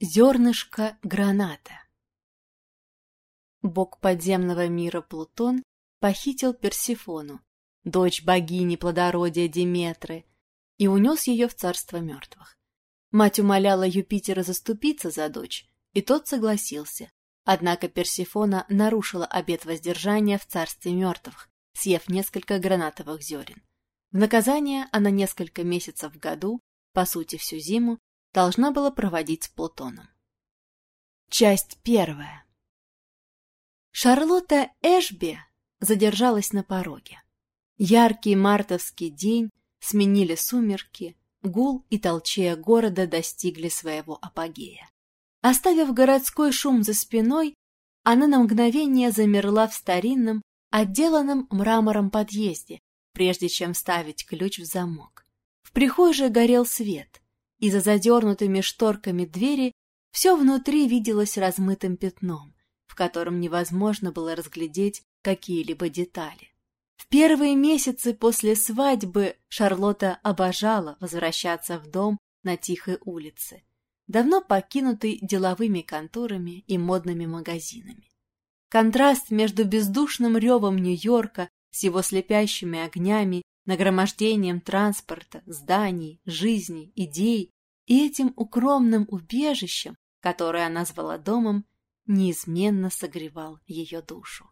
Зернышко граната Бог подземного мира Плутон похитил Персифону, дочь богини плодородия Диметры, и унес ее в царство мертвых. Мать умоляла Юпитера заступиться за дочь, и тот согласился. Однако Персифона нарушила обет воздержания в царстве мертвых, съев несколько гранатовых зерен. В наказание она несколько месяцев в году, по сути всю зиму, должна была проводить с Плутоном. Часть первая. Шарлотта Эшби задержалась на пороге. Яркий мартовский день сменили сумерки, гул и толчея города достигли своего апогея. Оставив городской шум за спиной, она на мгновение замерла в старинном, отделанном мрамором подъезде, прежде чем ставить ключ в замок. В прихожей горел свет и за задернутыми шторками двери все внутри виделось размытым пятном, в котором невозможно было разглядеть какие-либо детали. В первые месяцы после свадьбы Шарлотта обожала возвращаться в дом на тихой улице, давно покинутый деловыми конторами и модными магазинами. Контраст между бездушным ревом Нью-Йорка с его слепящими огнями нагромождением транспорта, зданий, жизней, идей и этим укромным убежищем, которое она назвала домом, неизменно согревал ее душу.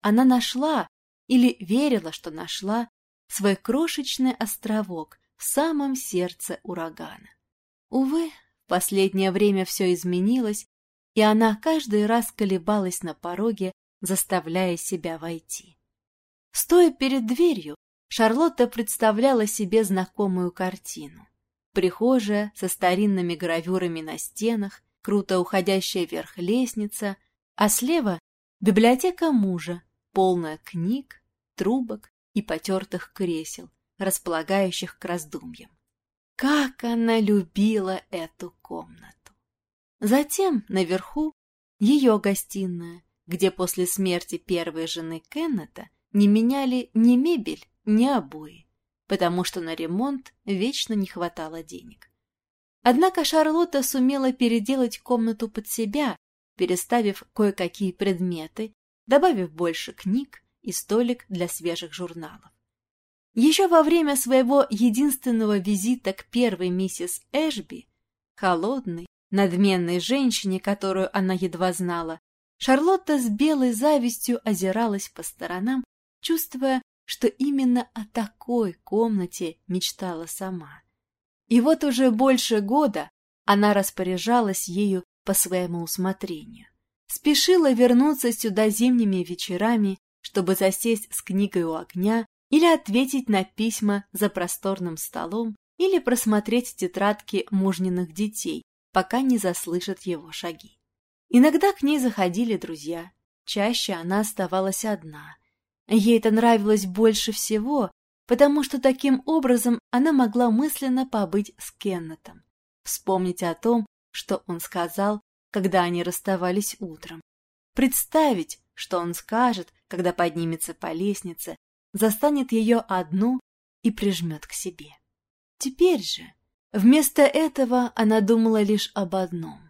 Она нашла, или верила, что нашла, свой крошечный островок в самом сердце урагана. Увы, в последнее время все изменилось, и она каждый раз колебалась на пороге, заставляя себя войти. Стоя перед дверью, Шарлотта представляла себе знакомую картину. Прихожая со старинными гравюрами на стенах, круто уходящая вверх лестница, а слева — библиотека мужа, полная книг, трубок и потертых кресел, располагающих к раздумьям. Как она любила эту комнату! Затем наверху ее гостиная, где после смерти первой жены Кеннета не меняли ни мебель, ни обои, потому что на ремонт вечно не хватало денег. Однако Шарлотта сумела переделать комнату под себя, переставив кое-какие предметы, добавив больше книг и столик для свежих журналов. Еще во время своего единственного визита к первой миссис Эшби, холодной, надменной женщине, которую она едва знала, Шарлотта с белой завистью озиралась по сторонам, чувствуя, что именно о такой комнате мечтала сама. И вот уже больше года она распоряжалась ею по своему усмотрению. Спешила вернуться сюда зимними вечерами, чтобы засесть с книгой у огня или ответить на письма за просторным столом или просмотреть тетрадки мужниных детей, пока не заслышат его шаги. Иногда к ней заходили друзья, чаще она оставалась одна, Ей это нравилось больше всего, потому что таким образом она могла мысленно побыть с Кеннетом, вспомнить о том, что он сказал, когда они расставались утром, представить, что он скажет, когда поднимется по лестнице, застанет ее одну и прижмет к себе. Теперь же, вместо этого она думала лишь об одном.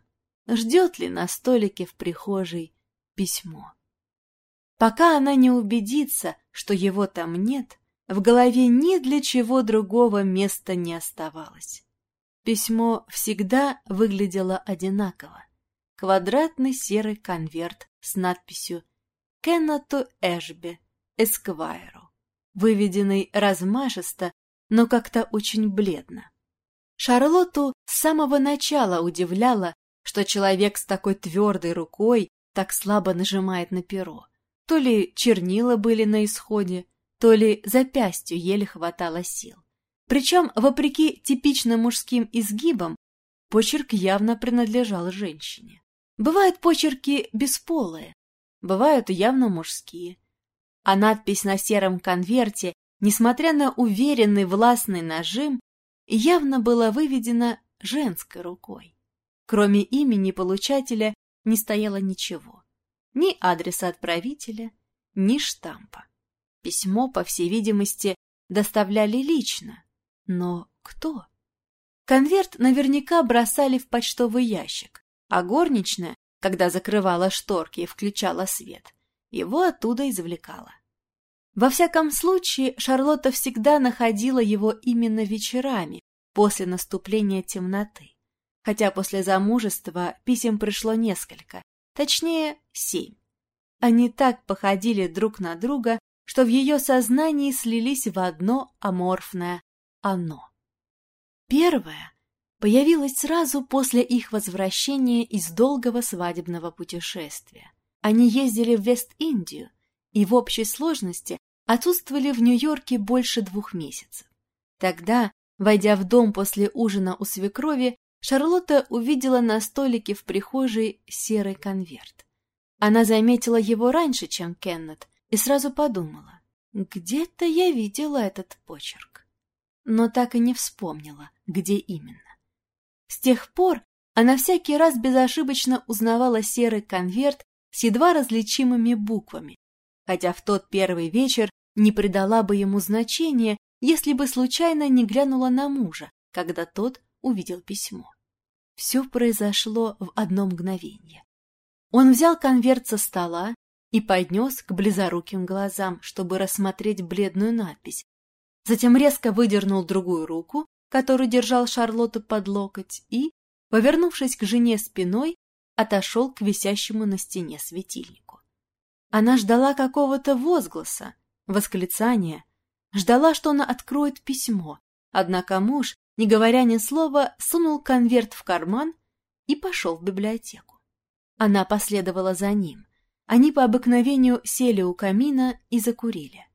Ждет ли на столике в прихожей письмо? Пока она не убедится, что его там нет, в голове ни для чего другого места не оставалось. Письмо всегда выглядело одинаково. Квадратный серый конверт с надписью «Кеннету Эшби, Эсквайру», выведенный размашисто, но как-то очень бледно. Шарлотту с самого начала удивляло, что человек с такой твердой рукой так слабо нажимает на перо. То ли чернила были на исходе, то ли запястью еле хватало сил. Причем, вопреки типично мужским изгибам, почерк явно принадлежал женщине. Бывают почерки бесполые, бывают явно мужские. А надпись на сером конверте, несмотря на уверенный властный нажим, явно была выведена женской рукой. Кроме имени получателя не стояло ничего ни адреса отправителя, ни штампа. Письмо, по всей видимости, доставляли лично. Но кто? Конверт наверняка бросали в почтовый ящик, а горничная, когда закрывала шторки и включала свет, его оттуда извлекала. Во всяком случае, Шарлотта всегда находила его именно вечерами, после наступления темноты. Хотя после замужества писем пришло несколько, точнее, семь. Они так походили друг на друга, что в ее сознании слились в одно аморфное «оно». Первое появилось сразу после их возвращения из долгого свадебного путешествия. Они ездили в Вест-Индию и в общей сложности отсутствовали в Нью-Йорке больше двух месяцев. Тогда, войдя в дом после ужина у свекрови, Шарлотта увидела на столике в прихожей серый конверт. Она заметила его раньше, чем Кеннет, и сразу подумала, где-то я видела этот почерк. Но так и не вспомнила, где именно. С тех пор она всякий раз безошибочно узнавала серый конверт с едва различимыми буквами, хотя в тот первый вечер не придала бы ему значения, если бы случайно не глянула на мужа, когда тот увидел письмо. Все произошло в одно мгновение. Он взял конверт со стола и поднес к близоруким глазам, чтобы рассмотреть бледную надпись. Затем резко выдернул другую руку, которую держал Шарлотту под локоть, и, повернувшись к жене спиной, отошел к висящему на стене светильнику. Она ждала какого-то возгласа, восклицания, ждала, что она откроет письмо, однако муж, не говоря ни слова, сунул конверт в карман и пошел в библиотеку. Она последовала за ним. Они по обыкновению сели у камина и закурили.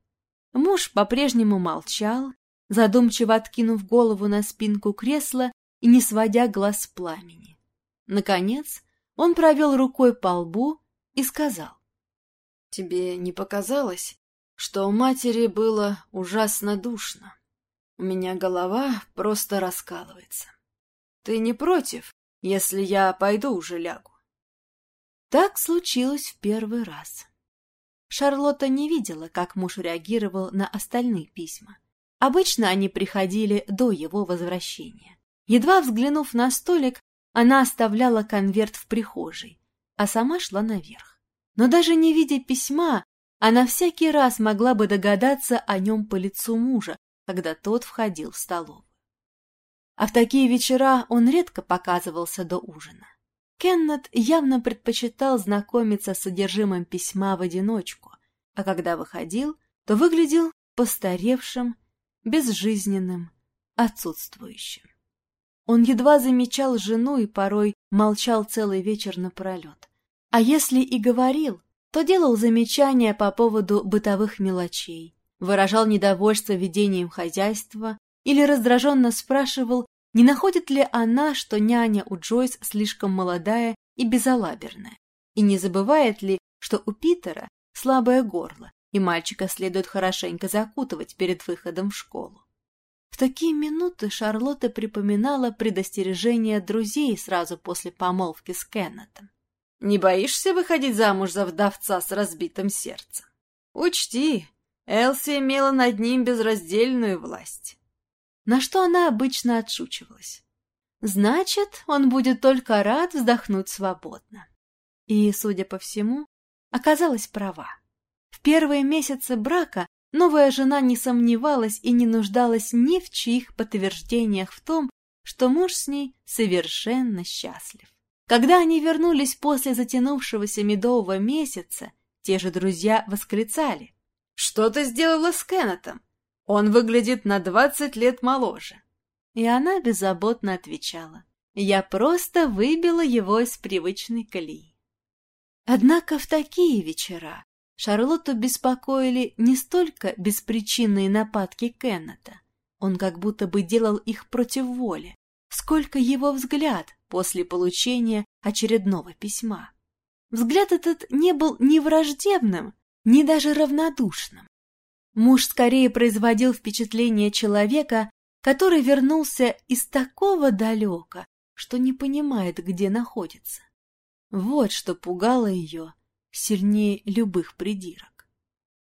Муж по-прежнему молчал, задумчиво откинув голову на спинку кресла и не сводя глаз с пламени. Наконец, он провел рукой по лбу и сказал. — Тебе не показалось, что у матери было ужасно душно? У меня голова просто раскалывается. Ты не против, если я пойду уже лягу? Так случилось в первый раз. Шарлотта не видела, как муж реагировал на остальные письма. Обычно они приходили до его возвращения. Едва взглянув на столик, она оставляла конверт в прихожей, а сама шла наверх. Но даже не видя письма, она всякий раз могла бы догадаться о нем по лицу мужа, когда тот входил в столовую. А в такие вечера он редко показывался до ужина. Кеннет явно предпочитал знакомиться с содержимым письма в одиночку, а когда выходил, то выглядел постаревшим безжизненным, отсутствующим. Он едва замечал жену и порой молчал целый вечер напролет. А если и говорил, то делал замечания по поводу бытовых мелочей, выражал недовольство ведением хозяйства или раздраженно спрашивал, не находит ли она, что няня у Джойс слишком молодая и безалаберная, и не забывает ли, что у Питера слабое горло, и мальчика следует хорошенько закутывать перед выходом в школу. В такие минуты Шарлотта припоминала предостережение друзей сразу после помолвки с Кеннетом. «Не боишься выходить замуж за вдовца с разбитым сердцем? Учти, Элси имела над ним безраздельную власть». На что она обычно отшучивалась. Значит, он будет только рад вздохнуть свободно. И, судя по всему, оказалась права. В первые месяцы брака новая жена не сомневалась и не нуждалась ни в чьих подтверждениях в том, что муж с ней совершенно счастлив. Когда они вернулись после затянувшегося медового месяца, те же друзья восклицали. «Что ты сделала с Кеннетом? Он выглядит на двадцать лет моложе». И она беззаботно отвечала. «Я просто выбила его из привычной колеи». Однако в такие вечера Шарлотту беспокоили не столько беспричинные нападки Кеннета, он как будто бы делал их против воли, сколько его взгляд после получения очередного письма. Взгляд этот не был ни враждебным, ни даже равнодушным. Муж скорее производил впечатление человека, который вернулся из такого далека, что не понимает, где находится. Вот что пугало ее сильнее любых придирок.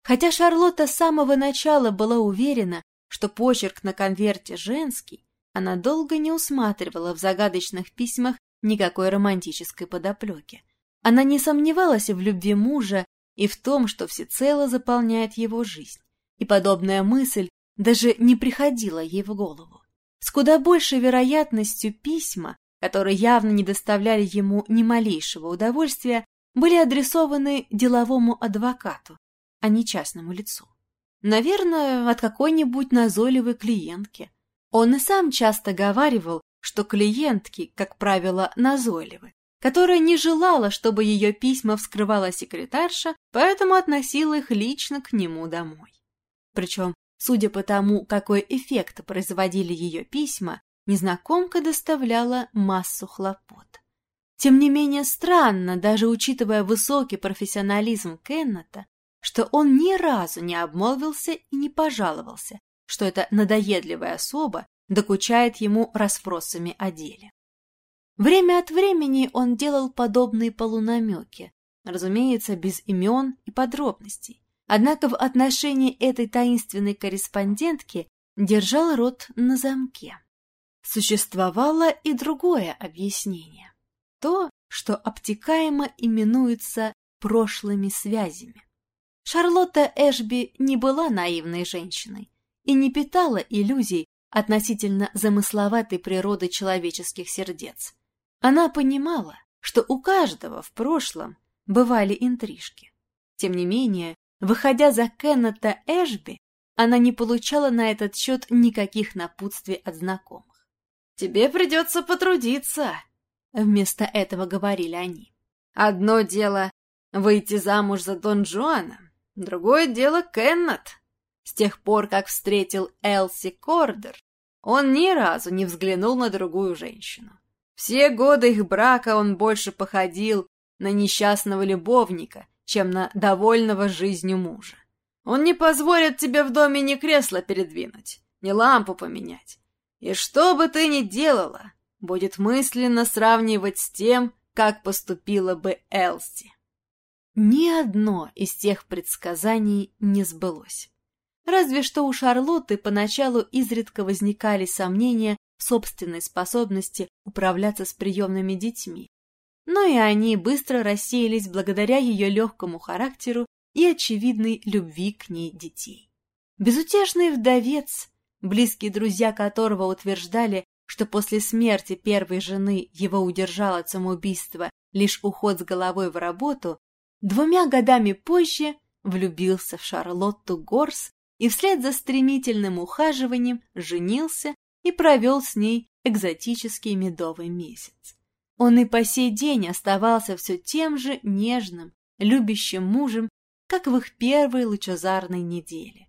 Хотя Шарлотта с самого начала была уверена, что почерк на конверте женский, Она долго не усматривала в загадочных письмах никакой романтической подоплеки. Она не сомневалась в любви мужа и в том, что всецело заполняет его жизнь. И подобная мысль даже не приходила ей в голову. С куда большей вероятностью письма, которые явно не доставляли ему ни малейшего удовольствия, были адресованы деловому адвокату, а не частному лицу. Наверное, от какой-нибудь назойливой клиентки. Он и сам часто говаривал, что клиентки, как правило, назойливы, которая не желала, чтобы ее письма вскрывала секретарша, поэтому относила их лично к нему домой. Причем, судя по тому, какой эффект производили ее письма, незнакомка доставляла массу хлопот. Тем не менее странно, даже учитывая высокий профессионализм Кеннета, что он ни разу не обмолвился и не пожаловался, что эта надоедливая особа докучает ему расспросами о деле. Время от времени он делал подобные полунамеки, разумеется, без имен и подробностей. Однако в отношении этой таинственной корреспондентки держал рот на замке. Существовало и другое объяснение. То, что обтекаемо именуется прошлыми связями. Шарлотта Эшби не была наивной женщиной и не питала иллюзий относительно замысловатой природы человеческих сердец. Она понимала, что у каждого в прошлом бывали интрижки. Тем не менее, выходя за Кеннета Эшби, она не получала на этот счет никаких напутствий от знакомых. «Тебе придется потрудиться», — вместо этого говорили они. «Одно дело — выйти замуж за Дон Жуана, другое дело — Кеннет. С тех пор, как встретил Элси Кордер, он ни разу не взглянул на другую женщину. Все годы их брака он больше походил на несчастного любовника, чем на довольного жизнью мужа. Он не позволит тебе в доме ни кресло передвинуть, ни лампу поменять. И что бы ты ни делала, будет мысленно сравнивать с тем, как поступила бы Элси. Ни одно из тех предсказаний не сбылось. Разве что у Шарлотты поначалу изредка возникали сомнения собственной способности управляться с приемными детьми. Но и они быстро рассеялись благодаря ее легкому характеру и очевидной любви к ней детей. Безутешный вдовец, близкие друзья которого утверждали, что после смерти первой жены его удержал от самоубийства лишь уход с головой в работу, двумя годами позже влюбился в Шарлотту Горс и вслед за стремительным ухаживанием женился и провел с ней экзотический медовый месяц. Он и по сей день оставался все тем же нежным, любящим мужем, как в их первой лучезарной неделе.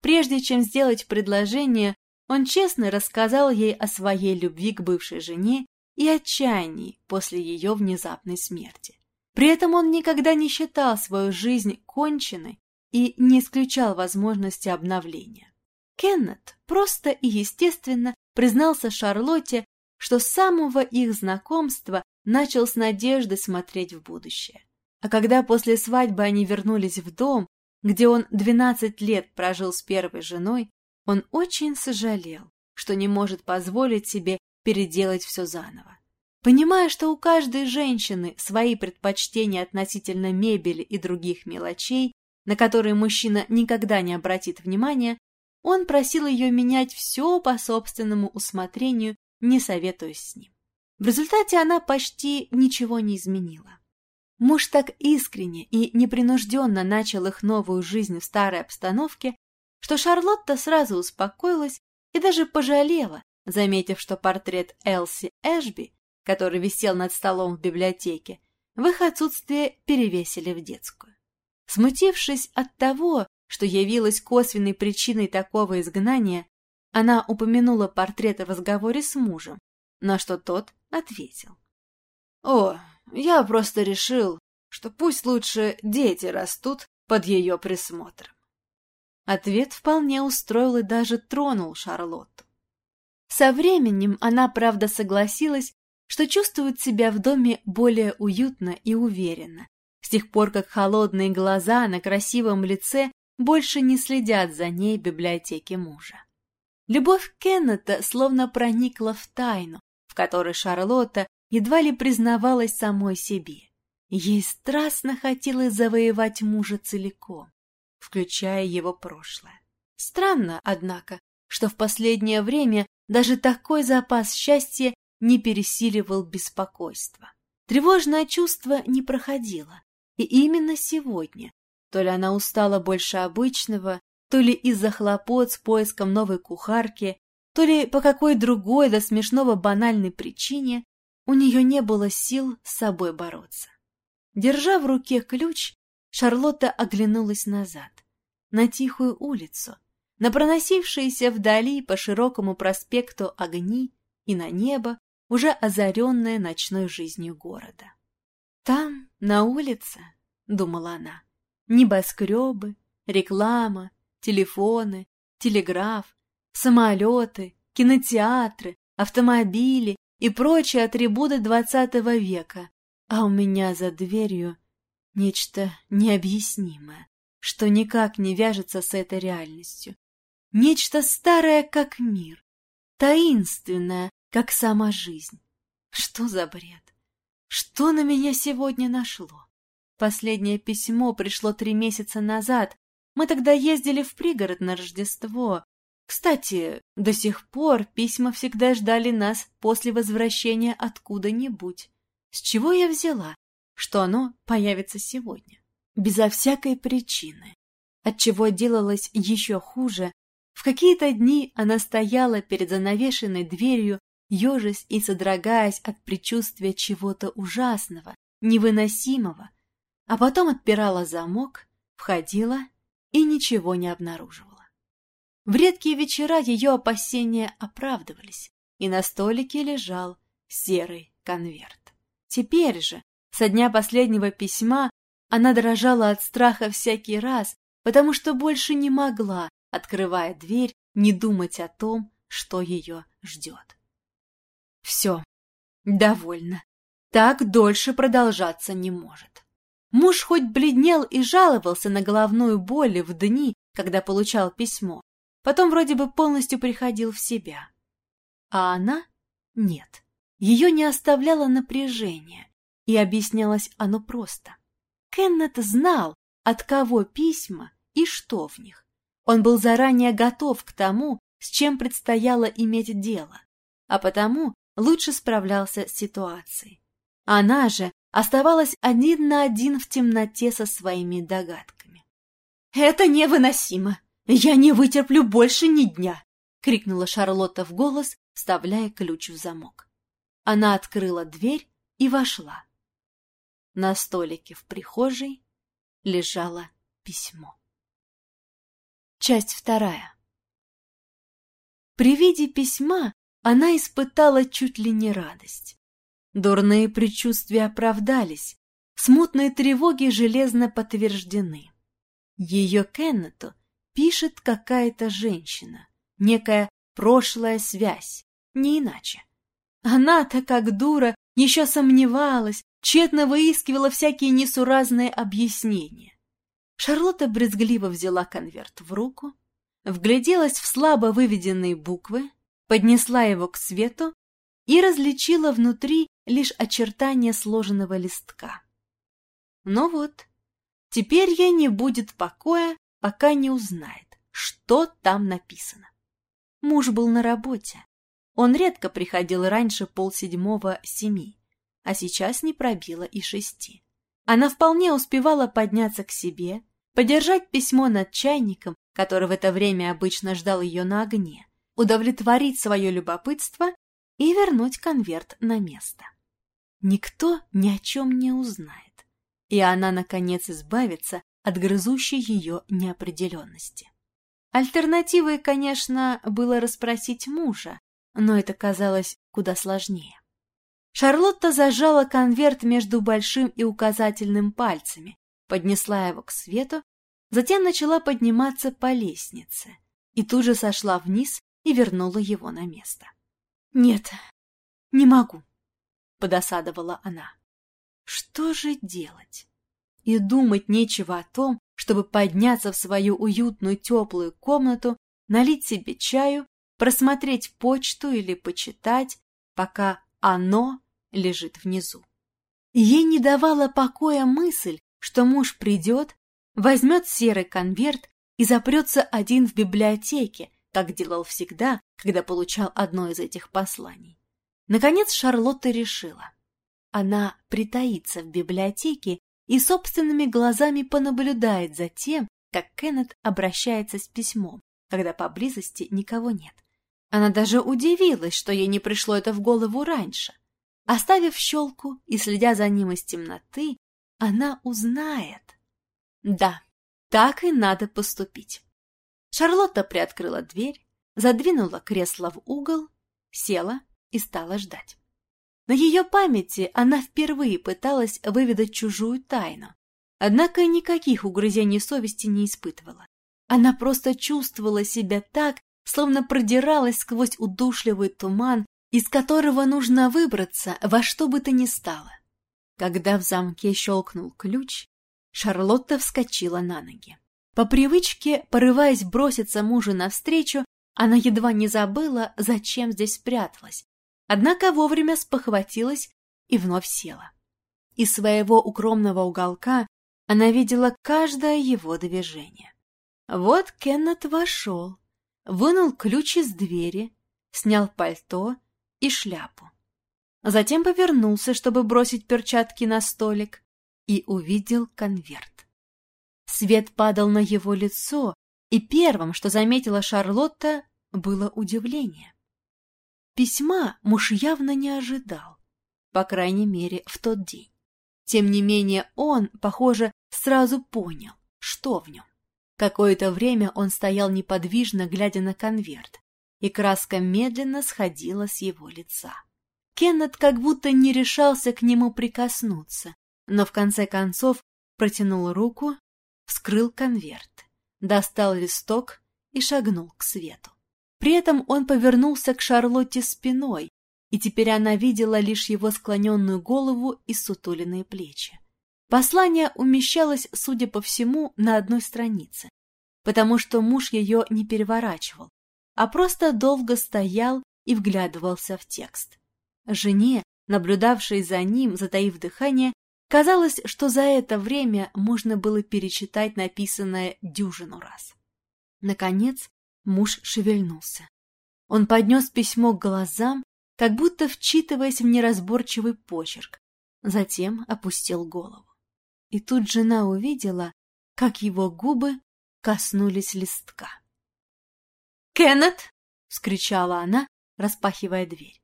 Прежде чем сделать предложение, он честно рассказал ей о своей любви к бывшей жене и отчаянии после ее внезапной смерти. При этом он никогда не считал свою жизнь конченной и не исключал возможности обновления. Кеннет просто и естественно признался Шарлотте, что с самого их знакомства начал с надеждой смотреть в будущее. А когда после свадьбы они вернулись в дом, где он 12 лет прожил с первой женой, он очень сожалел, что не может позволить себе переделать все заново. Понимая, что у каждой женщины свои предпочтения относительно мебели и других мелочей, на которые мужчина никогда не обратит внимания, он просил ее менять все по собственному усмотрению, не советуясь с ним. В результате она почти ничего не изменила. Муж так искренне и непринужденно начал их новую жизнь в старой обстановке, что Шарлотта сразу успокоилась и даже пожалела, заметив, что портрет Элси Эшби, который висел над столом в библиотеке, в их отсутствие перевесили в детскую. Смутившись от того, что явилось косвенной причиной такого изгнания, она упомянула портрет в разговоре с мужем, на что тот ответил. «О, я просто решил, что пусть лучше дети растут под ее присмотром». Ответ вполне устроил и даже тронул Шарлотту. Со временем она, правда, согласилась, что чувствует себя в доме более уютно и уверенно, с тех пор как холодные глаза на красивом лице больше не следят за ней в библиотеке мужа. Любовь Кеннета словно проникла в тайну, в которой Шарлотта едва ли признавалась самой себе. Ей страстно хотелось завоевать мужа целиком, включая его прошлое. Странно, однако, что в последнее время даже такой запас счастья не пересиливал беспокойство. Тревожное чувство не проходило, и именно сегодня, то ли она устала больше обычного, то ли из-за хлопот с поиском новой кухарки, то ли по какой другой до смешного банальной причине, у нее не было сил с собой бороться. Держа в руке ключ, Шарлотта оглянулась назад, на тихую улицу, на проносившиеся вдали по широкому проспекту огни и на небо, уже озаренное ночной жизнью города. «Там, на улице, — думала она, — небоскребы, реклама, телефоны, телеграф, самолеты, кинотеатры, автомобили и прочие атрибуты двадцатого века, а у меня за дверью нечто необъяснимое, что никак не вяжется с этой реальностью. Нечто старое, как мир, таинственное, как сама жизнь. Что за бред? Что на меня сегодня нашло? Последнее письмо пришло три месяца назад. Мы тогда ездили в пригород на Рождество. Кстати, до сих пор письма всегда ждали нас после возвращения откуда-нибудь. С чего я взяла, что оно появится сегодня? Безо всякой причины. Отчего делалось еще хуже, в какие-то дни она стояла перед занавешенной дверью, ежась и содрогаясь от предчувствия чего-то ужасного, невыносимого, а потом отпирала замок, входила и ничего не обнаруживала. В редкие вечера ее опасения оправдывались, и на столике лежал серый конверт. Теперь же, со дня последнего письма, она дрожала от страха всякий раз, потому что больше не могла, открывая дверь, не думать о том, что ее ждет. Все, довольно. Так дольше продолжаться не может. Муж хоть бледнел и жаловался на головную боль в дни, когда получал письмо, потом вроде бы полностью приходил в себя. А она — нет. Ее не оставляло напряжение, и объяснялось оно просто. Кеннет знал, от кого письма и что в них. Он был заранее готов к тому, с чем предстояло иметь дело, а потому лучше справлялся с ситуацией. Она же оставалась один на один в темноте со своими догадками. «Это невыносимо! Я не вытерплю больше ни дня!» — крикнула Шарлотта в голос, вставляя ключ в замок. Она открыла дверь и вошла. На столике в прихожей лежало письмо. Часть вторая. При виде письма она испытала чуть ли не радость. Дурные предчувствия оправдались, смутные тревоги железно подтверждены. Ее Кеннету пишет какая-то женщина, некая прошлая связь, не иначе. Она-то, как дура, еще сомневалась, тщетно выискивала всякие несуразные объяснения. Шарлотта брезгливо взяла конверт в руку, вгляделась в слабо выведенные буквы, поднесла его к свету и различила внутри лишь очертания сложенного листка. Ну вот, теперь ей не будет покоя, пока не узнает, что там написано. Муж был на работе, он редко приходил раньше полседьмого семи, а сейчас не пробило и шести. Она вполне успевала подняться к себе, подержать письмо над чайником, который в это время обычно ждал ее на огне, удовлетворить свое любопытство и вернуть конверт на место. Никто ни о чем не узнает, и она, наконец, избавится от грызущей ее неопределенности. Альтернативой, конечно, было расспросить мужа, но это казалось куда сложнее. Шарлотта зажала конверт между большим и указательным пальцами, поднесла его к свету, затем начала подниматься по лестнице и тут же сошла вниз и вернула его на место. «Нет, не могу», — подосадовала она. «Что же делать?» И думать нечего о том, чтобы подняться в свою уютную теплую комнату, налить себе чаю просмотреть почту или почитать, пока оно лежит внизу. Ей не давала покоя мысль, что муж придет, возьмет серый конверт и запрется один в библиотеке, как делал всегда, когда получал одно из этих посланий. Наконец Шарлотта решила. Она притаится в библиотеке и собственными глазами понаблюдает за тем, как Кеннет обращается с письмом, когда поблизости никого нет. Она даже удивилась, что ей не пришло это в голову раньше. Оставив щелку и следя за ним из темноты, она узнает. Да, так и надо поступить. Шарлотта приоткрыла дверь, задвинула кресло в угол, села и стала ждать. На ее памяти она впервые пыталась выведать чужую тайну, однако никаких угрызений совести не испытывала. Она просто чувствовала себя так, словно продиралась сквозь удушливый туман, из которого нужно выбраться во что бы то ни стало. Когда в замке щелкнул ключ, Шарлотта вскочила на ноги. По привычке, порываясь броситься мужу навстречу, она едва не забыла, зачем здесь спряталась, однако вовремя спохватилась и вновь села. Из своего укромного уголка она видела каждое его движение. Вот Кеннет вошел, вынул ключ из двери, снял пальто и шляпу. Затем повернулся, чтобы бросить перчатки на столик, и увидел конверт. Свет падал на его лицо, и первым, что заметила Шарлотта, было удивление. Письма муж явно не ожидал, по крайней мере, в тот день. Тем не менее, он, похоже, сразу понял, что в нем. Какое-то время он стоял неподвижно, глядя на конверт, и краска медленно сходила с его лица. Кеннет как будто не решался к нему прикоснуться, но в конце концов протянул руку, вскрыл конверт, достал листок и шагнул к свету. При этом он повернулся к Шарлотте спиной, и теперь она видела лишь его склоненную голову и сутуленные плечи. Послание умещалось, судя по всему, на одной странице, потому что муж ее не переворачивал, а просто долго стоял и вглядывался в текст. Жене, наблюдавшей за ним, затаив дыхание, казалось, что за это время можно было перечитать написанное дюжину раз. Наконец муж шевельнулся. Он поднес письмо к глазам, как будто вчитываясь в неразборчивый почерк, затем опустил голову. И тут жена увидела, как его губы коснулись листка. «Кеннет!» — вскричала она, распахивая дверь.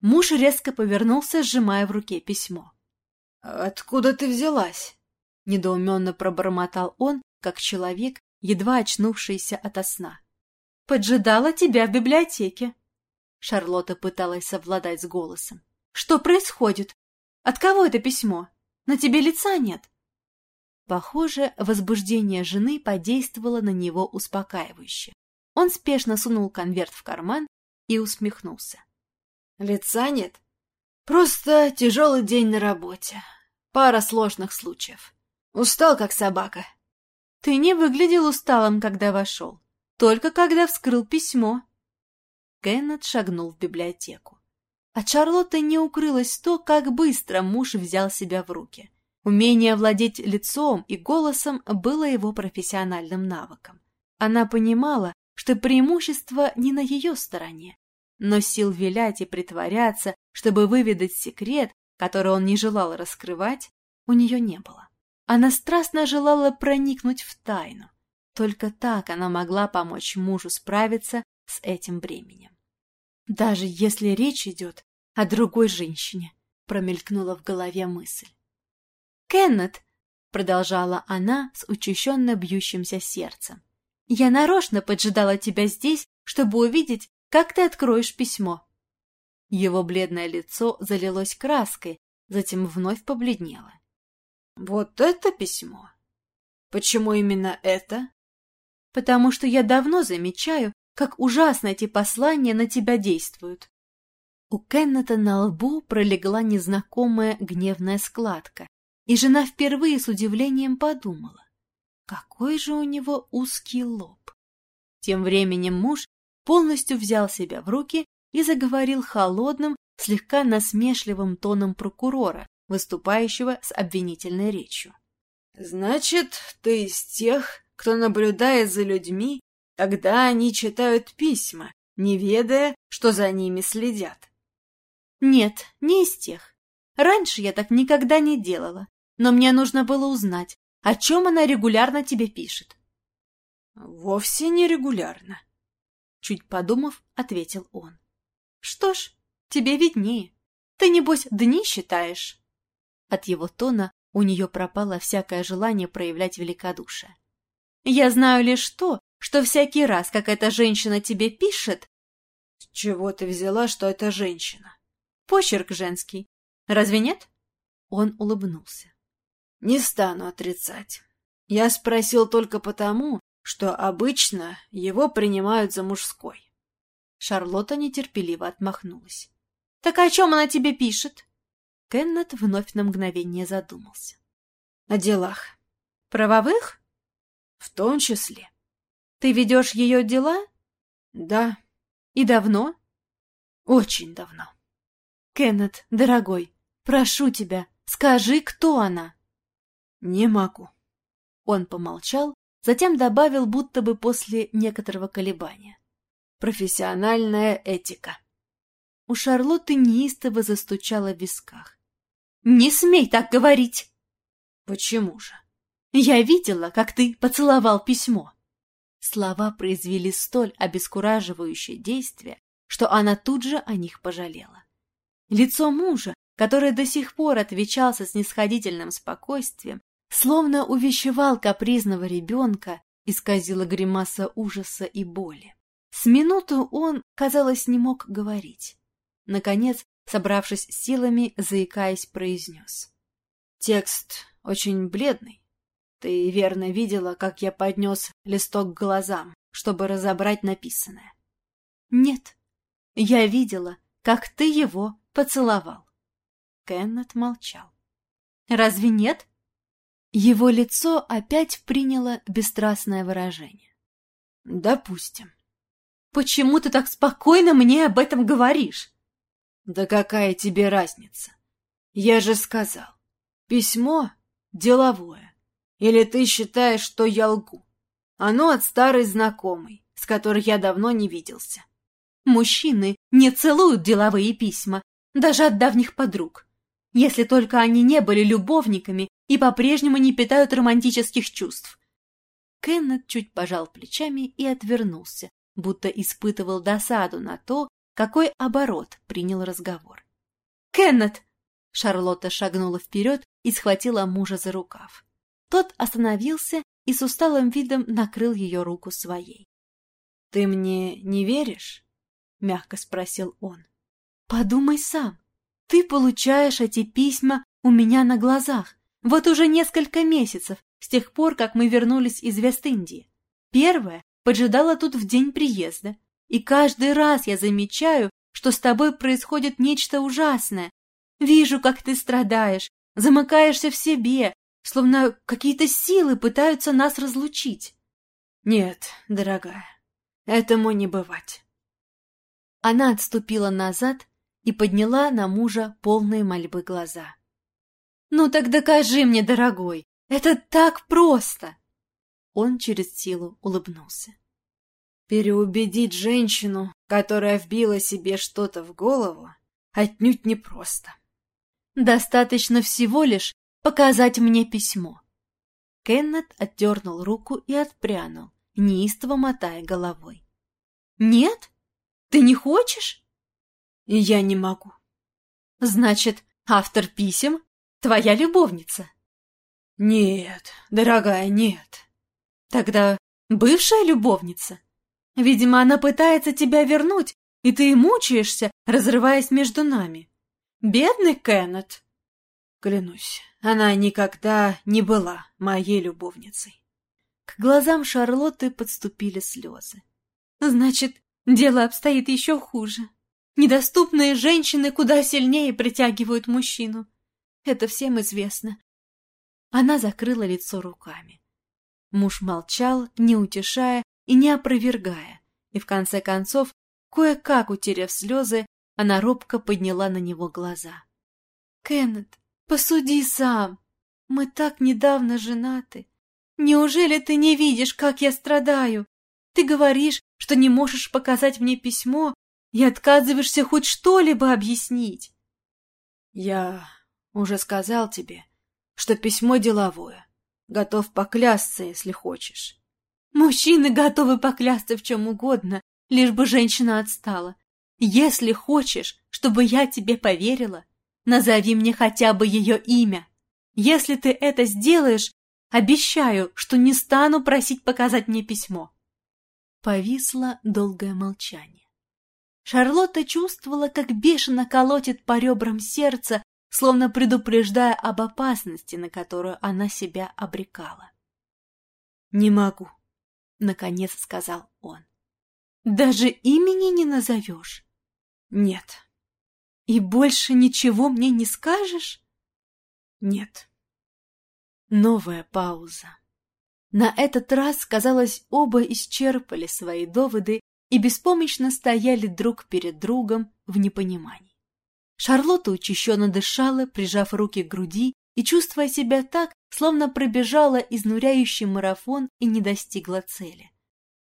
Муж резко повернулся, сжимая в руке письмо. «Откуда ты взялась?» — недоуменно пробормотал он, как человек, едва очнувшийся ото сна. «Поджидала тебя в библиотеке». Шарлотта пыталась совладать с голосом. «Что происходит? От кого это письмо? На тебе лица нет?» Похоже, возбуждение жены подействовало на него успокаивающе. Он спешно сунул конверт в карман и усмехнулся. Лица нет. Просто тяжелый день на работе. Пара сложных случаев. Устал, как собака. Ты не выглядел усталым, когда вошел. Только когда вскрыл письмо. Кеннет шагнул в библиотеку. От Шарлотты не укрылось то, как быстро муж взял себя в руки. Умение владеть лицом и голосом было его профессиональным навыком. Она понимала, что преимущество не на ее стороне, но сил вилять и притворяться, чтобы выведать секрет, который он не желал раскрывать, у нее не было. Она страстно желала проникнуть в тайну. Только так она могла помочь мужу справиться с этим бременем. Даже если речь идет о другой женщине, промелькнула в голове мысль. «Кеннет!» — продолжала она с учащенно бьющимся сердцем. «Я нарочно поджидала тебя здесь, чтобы увидеть, как ты откроешь письмо?» Его бледное лицо залилось краской, затем вновь побледнело. «Вот это письмо? Почему именно это?» «Потому что я давно замечаю, как ужасно эти послания на тебя действуют». У Кеннета на лбу пролегла незнакомая гневная складка, и жена впервые с удивлением подумала, какой же у него узкий лоб. Тем временем муж полностью взял себя в руки и заговорил холодным, слегка насмешливым тоном прокурора, выступающего с обвинительной речью. «Значит, ты из тех, кто наблюдает за людьми, когда они читают письма, не ведая, что за ними следят?» «Нет, не из тех. Раньше я так никогда не делала, но мне нужно было узнать, о чем она регулярно тебе пишет». «Вовсе не регулярно», — чуть подумав, ответил он. «Что ж, тебе виднее. Ты, небось, дни считаешь?» От его тона у нее пропало всякое желание проявлять великодушие. «Я знаю лишь то, что всякий раз, как эта женщина тебе пишет...» «С чего ты взяла, что это женщина?» «Почерк женский. Разве нет?» Он улыбнулся. «Не стану отрицать. Я спросил только потому, что обычно его принимают за мужской». Шарлотта нетерпеливо отмахнулась. «Так о чем она тебе пишет?» Кеннет вновь на мгновение задумался. «О делах». «Правовых?» «В том числе». «Ты ведешь ее дела?» «Да». «И давно?» «Очень давно». «Кеннет, дорогой, прошу тебя, скажи, кто она?» «Не могу». Он помолчал, затем добавил, будто бы после некоторого колебания. «Профессиональная этика». У Шарлотты неистово застучало в висках. «Не смей так говорить!» «Почему же?» «Я видела, как ты поцеловал письмо». Слова произвели столь обескураживающее действие, что она тут же о них пожалела. Лицо мужа, который до сих пор отвечал со снисходительным спокойствием, словно увещевал капризного ребенка, исказила гримаса ужаса и боли. С минуту он, казалось, не мог говорить. Наконец, собравшись силами, заикаясь, произнес. «Текст очень бледный. Ты верно видела, как я поднес листок к глазам, чтобы разобрать написанное?» «Нет, я видела, как ты его поцеловал». Кеннет молчал. «Разве нет?» Его лицо опять приняло бесстрастное выражение. «Допустим». «Почему ты так спокойно мне об этом говоришь?» Да какая тебе разница? Я же сказал. Письмо деловое. Или ты считаешь, что я лгу? Оно от старой знакомой, с которой я давно не виделся. Мужчины не целуют деловые письма, даже от давних подруг, если только они не были любовниками и по-прежнему не питают романтических чувств. Кеннет чуть пожал плечами и отвернулся, будто испытывал досаду на то, какой оборот принял разговор. «Кеннет!» Шарлотта шагнула вперед и схватила мужа за рукав. Тот остановился и с усталым видом накрыл ее руку своей. «Ты мне не веришь?» — мягко спросил он. «Подумай сам. Ты получаешь эти письма у меня на глазах. Вот уже несколько месяцев, с тех пор, как мы вернулись из Вест-Индии. Первое поджидала тут в день приезда, и каждый раз я замечаю, что с тобой происходит нечто ужасное. Вижу, как ты страдаешь, замыкаешься в себе, словно какие-то силы пытаются нас разлучить. Нет, дорогая, этому не бывать. Она отступила назад и подняла на мужа полные мольбы глаза. «Ну так докажи мне, дорогой, это так просто!» Он через силу улыбнулся. Переубедить женщину, которая вбила себе что-то в голову, отнюдь непросто. Достаточно всего лишь показать мне письмо. Кеннет отдернул руку и отпрянул, неистово мотая головой. «Нет? Ты не хочешь?» «Я не могу». «Значит, автор писем — твоя любовница?» «Нет, дорогая, нет». «Тогда бывшая любовница?» Видимо, она пытается тебя вернуть, и ты мучаешься, разрываясь между нами. Бедный Кеннет!» Клянусь, она никогда не была моей любовницей. К глазам Шарлотты подступили слезы. «Значит, дело обстоит еще хуже. Недоступные женщины куда сильнее притягивают мужчину. Это всем известно». Она закрыла лицо руками. Муж молчал, не утешая, и не опровергая, И в конце концов, кое-как утерев слезы, она робко подняла на него глаза. «Кеннет, посуди сам. Мы так недавно женаты. Неужели ты не видишь, как я страдаю? Ты говоришь, что не можешь показать мне письмо и отказываешься хоть что-либо объяснить. Я уже сказал тебе, что письмо деловое. Готов поклясться, если хочешь. Мужчины готовы поклясться в чем угодно, лишь бы женщина отстала. Если хочешь, чтобы я тебе поверила, назови мне хотя бы ее имя. Если ты это сделаешь, обещаю, что не стану просить показать мне письмо. Повисло долгое молчание. Шарлотта чувствовала, как бешено колотит по ребрам сердце, словно предупреждая об опасности, на которую она себя обрекала. «Не могу», — наконец сказал он. «Даже имени не назовешь?» «Нет». «И больше ничего мне не скажешь?» «Нет». Новая пауза. На этот раз, казалось, оба исчерпали свои доводы и беспомощно стояли друг перед другом в непонимании. Шарлотта учащенно дышала, прижав руки к груди и чувствуя себя так, словно пробежала изнуряющий марафон и не достигла цели.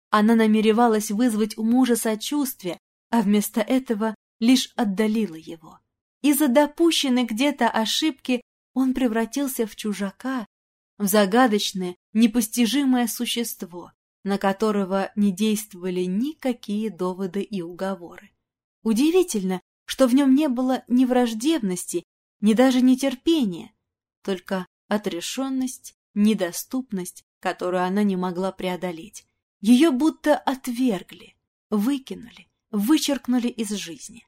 Она намеревалась вызвать у мужа сочувствие, а вместо этого лишь отдалила его. Из-за допущенной где-то ошибки он превратился в чужака, в загадочное, непостижимое существо, на которого не действовали никакие доводы и уговоры. Удивительно, что в нем не было ни враждебности, ни даже нетерпения, только отрешенность, недоступность, которую она не могла преодолеть. Ее будто отвергли, выкинули, вычеркнули из жизни.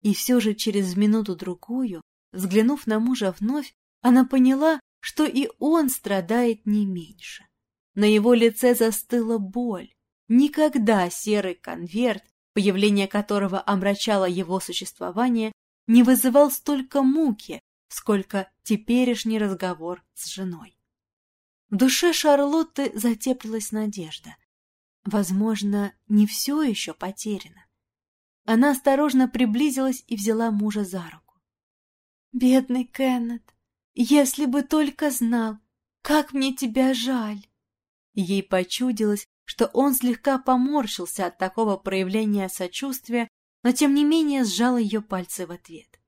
И все же через минуту-другую, взглянув на мужа вновь, она поняла, что и он страдает не меньше. На его лице застыла боль. Никогда серый конверт, появление которого омрачало его существование, не вызывал столько муки, сколько теперешний разговор с женой. В душе Шарлотты затеплилась надежда. Возможно, не все еще потеряно. Она осторожно приблизилась и взяла мужа за руку. «Бедный Кеннет, если бы только знал, как мне тебя жаль!» Ей почудилось, что он слегка поморщился от такого проявления сочувствия, но тем не менее сжал ее пальцы в ответ.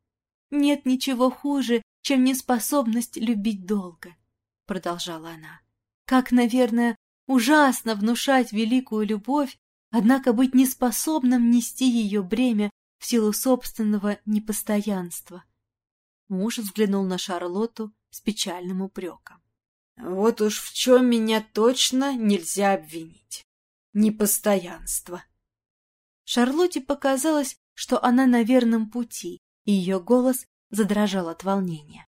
«Нет ничего хуже, чем неспособность любить долго», — продолжала она. «Как, наверное, ужасно внушать великую любовь, однако быть неспособным нести ее бремя в силу собственного непостоянства. Муж взглянул на Шарлотту с печальным упреком. «Вот уж в чем меня точно нельзя обвинить. Непостоянство». Шарлотте показалось, что она на верном пути, и ее голос задрожал от волнения.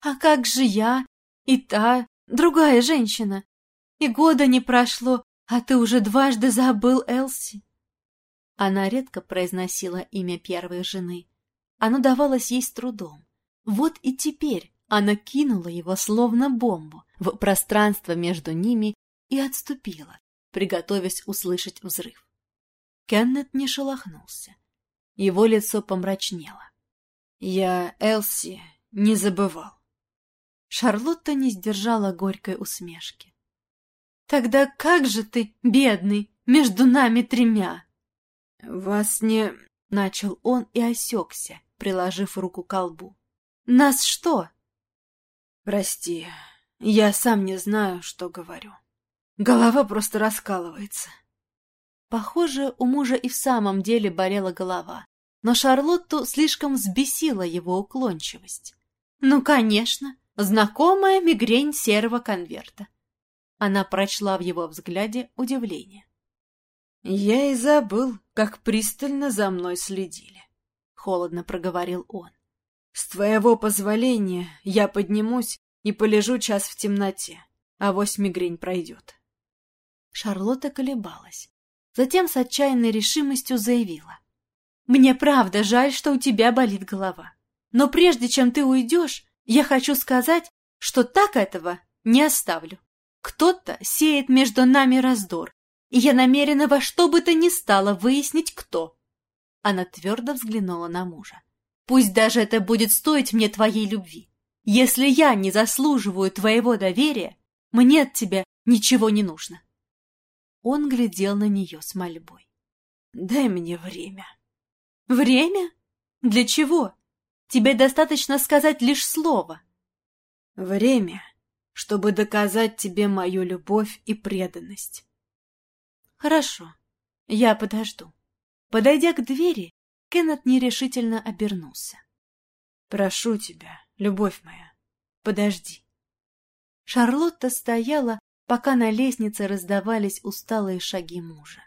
«А как же я и та, другая женщина? И года не прошло, а ты уже дважды забыл Элси». Она редко произносила имя первой жены, оно давалось ей с трудом. Вот и теперь она кинула его словно бомбу в пространство между ними и отступила, приготовясь услышать взрыв. Кеннет не шелохнулся. Его лицо помрачнело. «Я Элси не забывал». Шарлотта не сдержала горькой усмешки. «Тогда как же ты, бедный, между нами тремя?» «Вас не...» — начал он и осекся, приложив руку к колбу. «Нас что?» «Прости, я сам не знаю, что говорю. Голова просто раскалывается». Похоже, у мужа и в самом деле болела голова, но Шарлотту слишком взбесила его уклончивость. «Ну, конечно, знакомая мигрень серого конверта». Она прочла в его взгляде удивление. «Я и забыл, как пристально за мной следили холодно проговорил он. С твоего позволения я поднимусь и полежу час в темноте, а вось мигрень пройдет. Шарлотта колебалась. Затем с отчаянной решимостью заявила. «Мне правда жаль, что у тебя болит голова. Но прежде чем ты уйдешь, я хочу сказать, что так этого не оставлю. Кто-то сеет между нами раздор, и я намерена во что бы то ни стало выяснить, кто. Она твердо взглянула на мужа. Пусть даже это будет стоить мне твоей любви. Если я не заслуживаю твоего доверия, мне от тебя ничего не нужно. Он глядел на нее с мольбой. Дай мне время. Время? Для чего? Тебе достаточно сказать лишь слово. Время, чтобы доказать тебе мою любовь и преданность. Хорошо, я подожду. Подойдя к двери, Кеннет нерешительно обернулся. Прошу тебя, любовь моя, подожди. Шарлотта стояла, пока на лестнице раздавались усталые шаги мужа.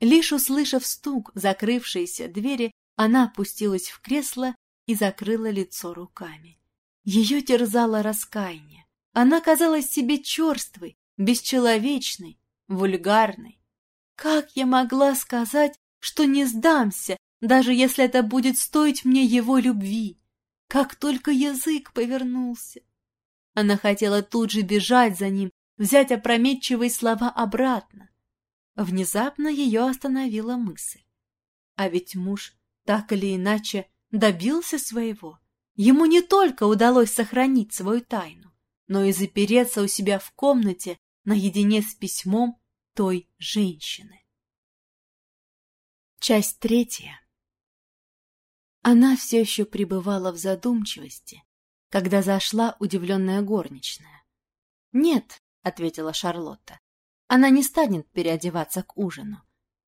Лишь услышав стук закрывшейся двери, она опустилась в кресло и закрыла лицо руками. Ее терзало раскаяние. Она казалась себе черствой, бесчеловечной, вульгарной. Как я могла сказать, что не сдамся, даже если это будет стоить мне его любви? Как только язык повернулся. Она хотела тут же бежать за ним, взять опрометчивые слова обратно. Внезапно ее остановила мысль. А ведь муж так или иначе добился своего. Ему не только удалось сохранить свою тайну, но и запереться у себя в комнате наедине с письмом той женщины. Часть третья. Она все еще пребывала в задумчивости, когда зашла удивленная горничная. «Нет», — ответила Шарлотта, она не станет переодеваться к ужину.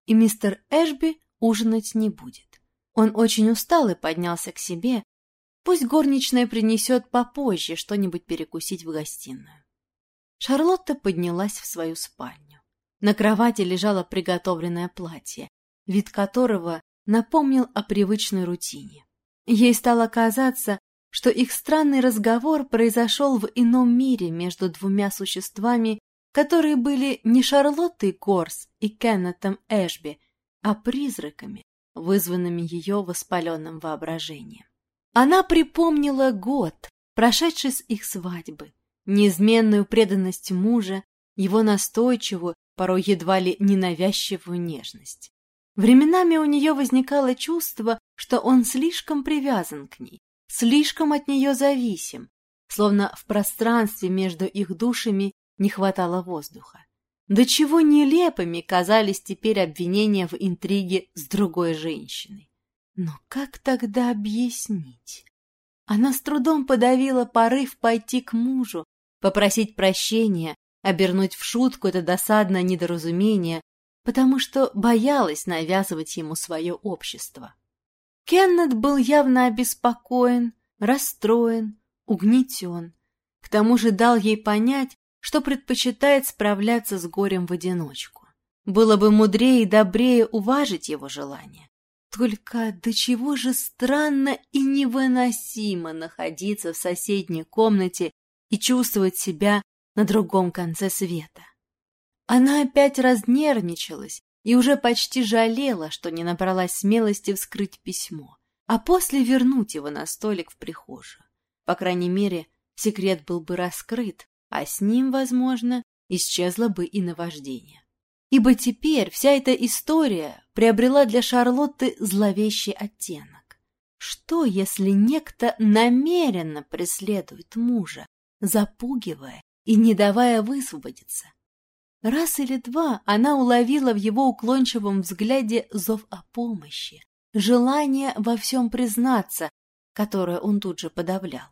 И мистер Эшби ужинать не будет. Он очень устал и поднялся к себе. Пусть горничная принесет попозже что-нибудь перекусить в гостиную. Шарлотта поднялась в свою спальню. На кровати лежало приготовленное платье, вид которого напомнил о привычной рутине. Ей стало казаться, что их странный разговор произошел в ином мире между двумя существами, которые были не Шарлоттой Корс и Кеннетом Эшби, а призраками, вызванными ее воспаленным воображением. Она припомнила год, прошедший с их свадьбы, неизменную преданность мужа, его настойчивую, порой едва ли ненавязчивую нежность. Временами у нее возникало чувство, что он слишком привязан к ней, слишком от нее зависим, словно в пространстве между их душами не хватало воздуха. До чего нелепыми казались теперь обвинения в интриге с другой женщиной. Но как тогда объяснить? Она с трудом подавила порыв пойти к мужу, попросить прощения, обернуть в шутку это досадное недоразумение, потому что боялась навязывать ему свое общество. Кеннет был явно обеспокоен, расстроен, угнетен. К тому же дал ей понять, что предпочитает справляться с горем в одиночку. Было бы мудрее и добрее уважить его желание. Только до чего же странно и невыносимо находиться в соседней комнате и чувствовать себя на другом конце света. Она опять разнервничалась и уже почти жалела, что не набралась смелости вскрыть письмо, а после вернуть его на столик в прихожую. По крайней мере, секрет был бы раскрыт, а с ним, возможно, исчезло бы и наваждение. Ибо теперь вся эта история приобрела для Шарлотты зловещий оттенок. Что, если некто намеренно преследует мужа, запугивая и не давая высвободиться? Раз или два она уловила в его уклончивом взгляде зов о помощи, желание во всем признаться, которое он тут же подавлял.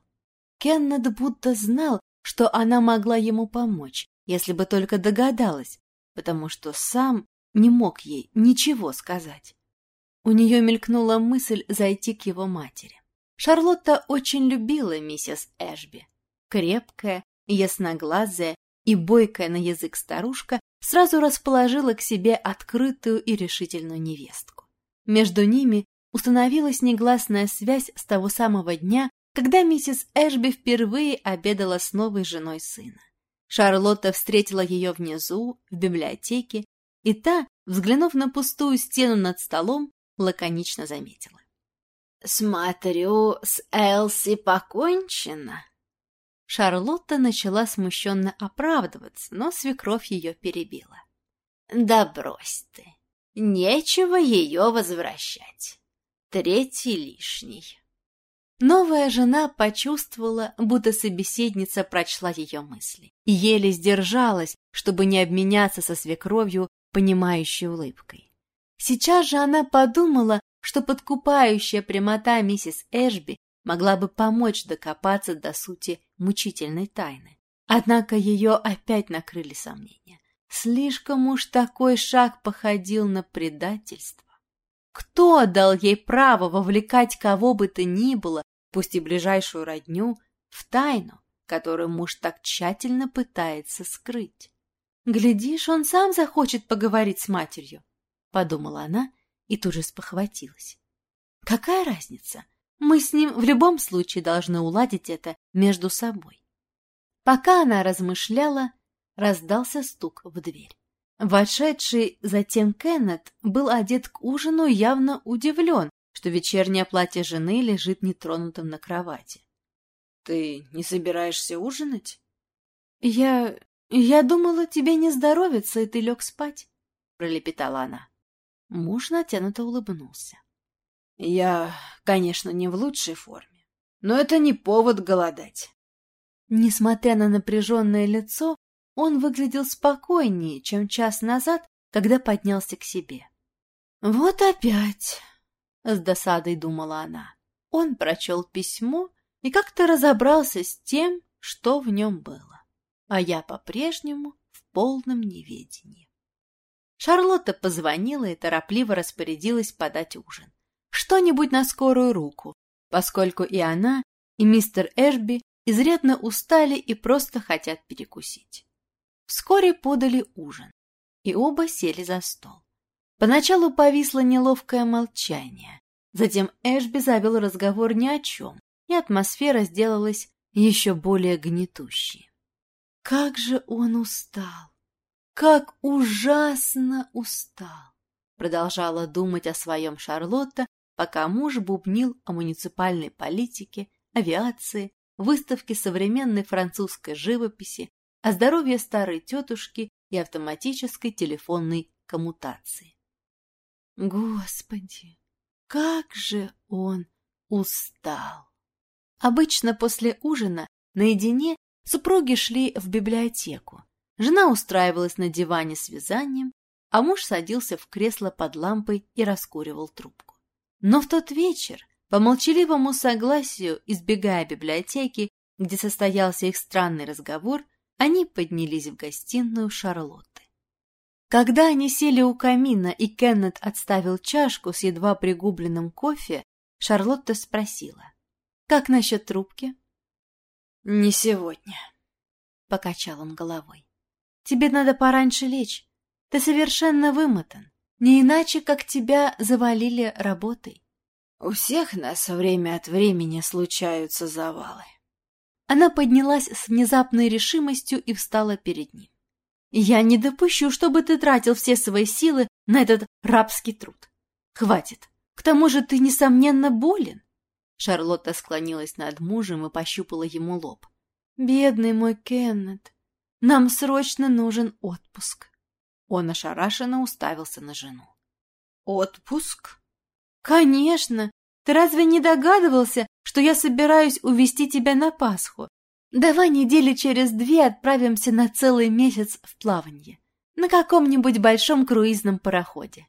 Кеннет будто знал, что она могла ему помочь, если бы только догадалась, потому что сам не мог ей ничего сказать. У нее мелькнула мысль зайти к его матери. Шарлотта очень любила миссис Эшби. Крепкая, ясноглазая и бойкая на язык старушка сразу расположила к себе открытую и решительную невестку. Между ними установилась негласная связь с того самого дня, когда миссис Эшби впервые обедала с новой женой сына. Шарлотта встретила ее внизу, в библиотеке, и та, взглянув на пустую стену над столом, лаконично заметила. «Смотрю, с Элси покончено». Шарлотта начала смущенно оправдываться, но свекровь ее перебила. Да брось ты. Нечего ее возвращать. Третий лишний. Новая жена почувствовала, будто собеседница прочла ее мысли, еле сдержалась, чтобы не обменяться со свекровью понимающей улыбкой. Сейчас же она подумала, что подкупающая прямота миссис Эшби могла бы помочь докопаться до сути мучительной тайны. Однако ее опять накрыли сомнения. Слишком уж такой шаг походил на предательство. Кто дал ей право вовлекать кого бы то ни было пусть и ближайшую родню, в тайну, которую муж так тщательно пытается скрыть. «Глядишь, он сам захочет поговорить с матерью», — подумала она и тут же спохватилась. «Какая разница? Мы с ним в любом случае должны уладить это между собой». Пока она размышляла, раздался стук в дверь. Вошедший затем Кеннет был одет к ужину явно удивлен, что вечернее платье жены лежит нетронутым на кровати. — Ты не собираешься ужинать? — Я... я думала, тебе не здоровится, и ты лег спать, — пролепетала она. Муж натянуто улыбнулся. — Я, конечно, не в лучшей форме, но это не повод голодать. Несмотря на напряженное лицо, он выглядел спокойнее, чем час назад, когда поднялся к себе. — Вот опять! — с досадой думала она. Он прочел письмо и как-то разобрался с тем, что в нем было. А я по-прежнему в полном неведении. Шарлотта позвонила и торопливо распорядилась подать ужин. Что-нибудь на скорую руку, поскольку и она, и мистер Эшби изрядно устали и просто хотят перекусить. Вскоре подали ужин, и оба сели за стол. Поначалу повисло неловкое молчание. Затем Эшби завел разговор ни о чем, и атмосфера сделалась еще более гнетущей. Как же он устал! Как ужасно устал! Продолжала думать о своем Шарлотта, пока муж бубнил о муниципальной политике, авиации, выставке современной французской живописи, о здоровье старой тетушки и автоматической телефонной коммутации. Господи, как же он устал! Обычно после ужина наедине супруги шли в библиотеку. Жена устраивалась на диване с вязанием, а муж садился в кресло под лампой и раскуривал трубку. Но в тот вечер, по молчаливому согласию, избегая библиотеки, где состоялся их странный разговор, они поднялись в гостиную Шарлотты. Когда они сели у камина и Кеннет отставил чашку с едва пригубленным кофе, Шарлотта спросила. «Как насчет трубки?» «Не сегодня», — покачал он головой. «Тебе надо пораньше лечь. Ты совершенно вымотан. Не иначе, как тебя завалили работой». «У всех нас время от времени случаются завалы». Она поднялась с внезапной решимостью и встала перед ним. Я не допущу, чтобы ты тратил все свои силы на этот рабский труд. Хватит. К тому же ты, несомненно, болен. Шарлотта склонилась над мужем и пощупала ему лоб. Бедный мой Кеннет, нам срочно нужен отпуск. Он ошарашенно уставился на жену. Отпуск? Конечно. Ты разве не догадывался, что я собираюсь увезти тебя на Пасху? Давай недели через две отправимся на целый месяц в плаванье. На каком-нибудь большом круизном пароходе.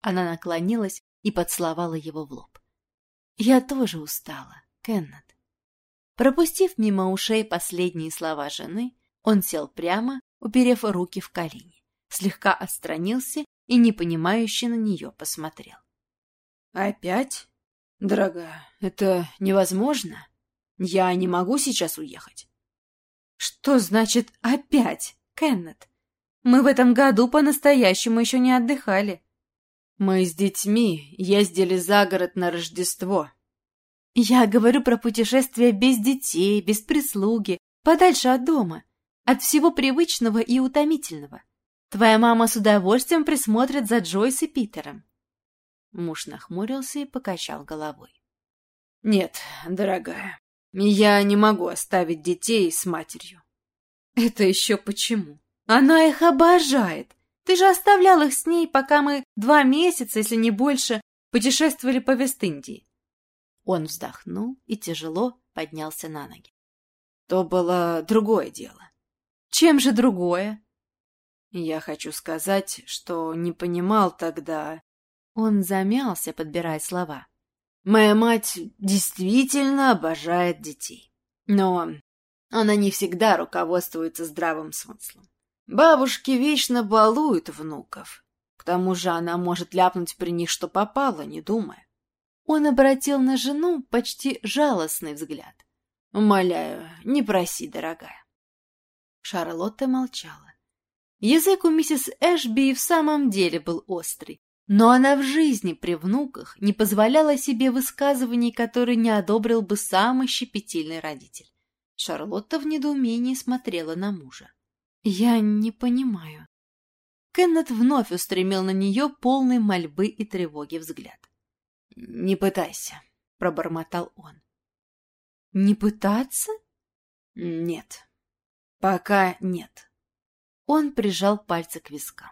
Она наклонилась и поцеловала его в лоб. Я тоже устала, Кеннет. Пропустив мимо ушей последние слова жены, он сел прямо, уперев руки в колени, слегка отстранился и непонимающе на нее посмотрел. «Опять? Дорогая, это невозможно?» Я не могу сейчас уехать. Что значит «опять», Кеннет? Мы в этом году по-настоящему еще не отдыхали. Мы с детьми ездили за город на Рождество. Я говорю про путешествие без детей, без прислуги, подальше от дома, от всего привычного и утомительного. Твоя мама с удовольствием присмотрит за Джойс и Питером. Муж нахмурился и покачал головой. Нет, дорогая, я не могу оставить детей с матерью. Это еще почему? Она их обожает. Ты же оставлял их с ней, пока мы два месяца, если не больше, путешествовали по Вест-Индии. Он вздохнул и тяжело поднялся на ноги. То было другое дело. Чем же другое? Я хочу сказать, что не понимал тогда... Он замялся, подбирая слова. Моя мать действительно обожает детей. Но она не всегда руководствуется здравым смыслом. Бабушки вечно балуют внуков. К тому же она может ляпнуть при них, что попало, не думая. Он обратил на жену почти жалостный взгляд. «Умоляю, не проси, дорогая». Шарлотта молчала. Язык у миссис Эшби и в самом деле был острый, но она в жизни при внуках не позволяла себе высказываний, которые не одобрил бы самый щепетильный родитель. Шарлотта в недоумении смотрела на мужа. «Я не понимаю». Кеннет вновь устремил на нее полный мольбы и тревоги взгляд. «Не пытайся», — пробормотал он. «Не пытаться?» «Нет. Пока нет». Он прижал пальцы к вискам.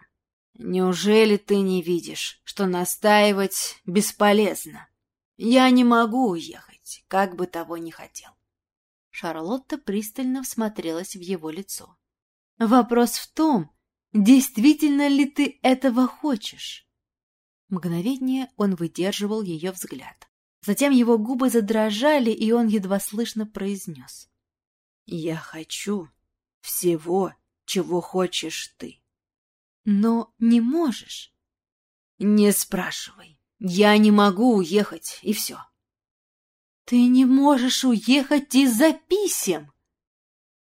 «Неужели ты не видишь, что настаивать бесполезно? Я не могу уехать, как бы того ни хотел». Шарлотта пристально всмотрелась в его лицо. «Вопрос в том, действительно ли ты этого хочешь?» Мгновение он выдерживал ее взгляд. Затем его губы задрожали, и он едва слышно произнес. «Я хочу всего, чего хочешь ты». «Но не можешь». «Не спрашивай. Я не могу уехать, и все». «Ты не можешь уехать из-за писем!»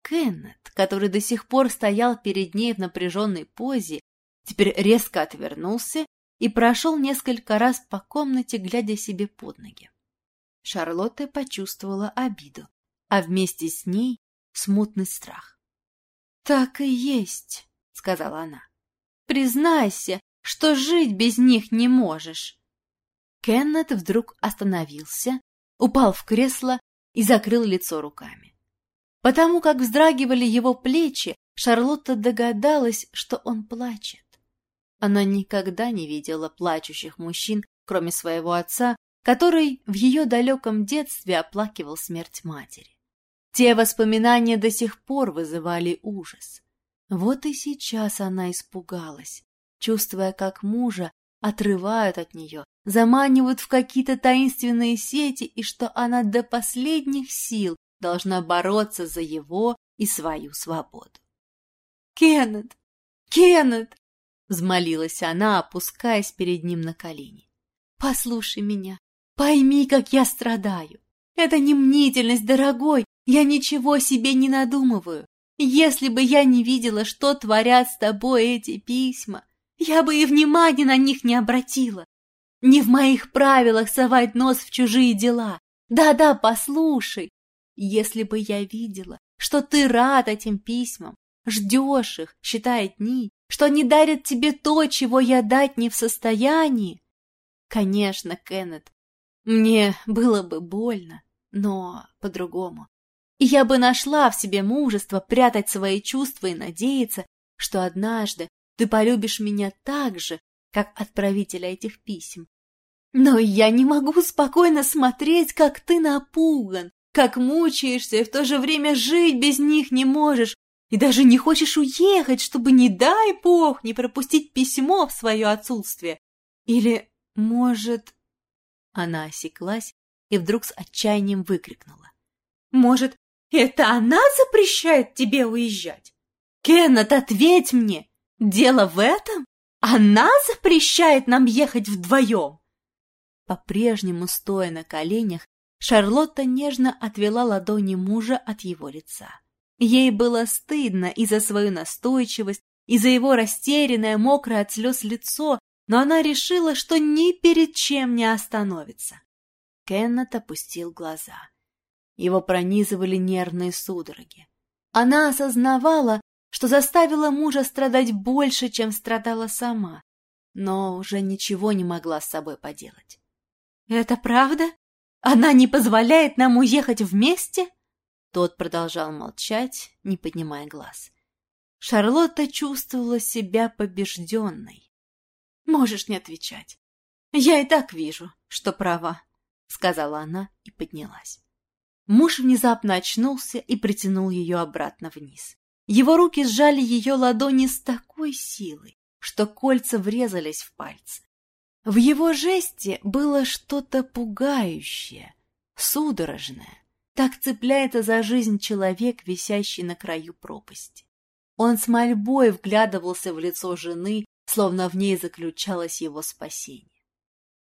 Кеннет, который до сих пор стоял перед ней в напряженной позе, теперь резко отвернулся и прошел несколько раз по комнате, глядя себе под ноги. Шарлотта почувствовала обиду, а вместе с ней смутный страх. «Так и есть», — сказала она. «Признайся, что жить без них не можешь». Кеннет вдруг остановился, упал в кресло и закрыл лицо руками. Потому как вздрагивали его плечи, Шарлотта догадалась, что он плачет. Она никогда не видела плачущих мужчин, кроме своего отца, который в ее далеком детстве оплакивал смерть матери. Те воспоминания до сих пор вызывали ужас. Вот и сейчас она испугалась, чувствуя, как мужа отрывают от нее, заманивают в какие-то таинственные сети, и что она до последних сил должна бороться за его и свою свободу. «Кеннет! Кеннет!» — взмолилась она, опускаясь перед ним на колени. «Послушай меня, пойми, как я страдаю. Это не мнительность, дорогой, я ничего себе не надумываю. Если бы я не видела, что творят с тобой эти письма, я бы и внимания на них не обратила. Не в моих правилах совать нос в чужие дела. Да-да, послушай. Если бы я видела, что ты рад этим письмам, ждешь их, считая дни, что они дарят тебе то, чего я дать не в состоянии. Конечно, Кеннет, мне было бы больно, но по-другому. И я бы нашла в себе мужество прятать свои чувства и надеяться, что однажды ты полюбишь меня так же, как отправителя этих писем. Но я не могу спокойно смотреть, как ты напуган, как мучаешься и в то же время жить без них не можешь, и даже не хочешь уехать, чтобы, не дай бог, не пропустить письмо в свое отсутствие. Или, может... Она осеклась и вдруг с отчаянием выкрикнула. Может, это она запрещает тебе уезжать? Кеннет, ответь мне! Дело в этом? Она запрещает нам ехать вдвоем? По-прежнему, стоя на коленях, Шарлотта нежно отвела ладони мужа от его лица. Ей было стыдно и за свою настойчивость, и за его растерянное, мокрое от слез лицо, но она решила, что ни перед чем не остановится. Кеннет опустил глаза. Его пронизывали нервные судороги. Она осознавала, что заставила мужа страдать больше, чем страдала сама, но уже ничего не могла с собой поделать. «Это правда? Она не позволяет нам уехать вместе?» Тот продолжал молчать, не поднимая глаз. Шарлотта чувствовала себя побежденной. «Можешь не отвечать. Я и так вижу, что права», — сказала она и поднялась. Муж внезапно очнулся и притянул ее обратно вниз. Его руки сжали ее ладони с такой силой, что кольца врезались в пальцы. В его жесте было что-то пугающее, судорожное. Так цепляется за жизнь человек, висящий на краю пропасти. Он с мольбой вглядывался в лицо жены, словно в ней заключалось его спасение.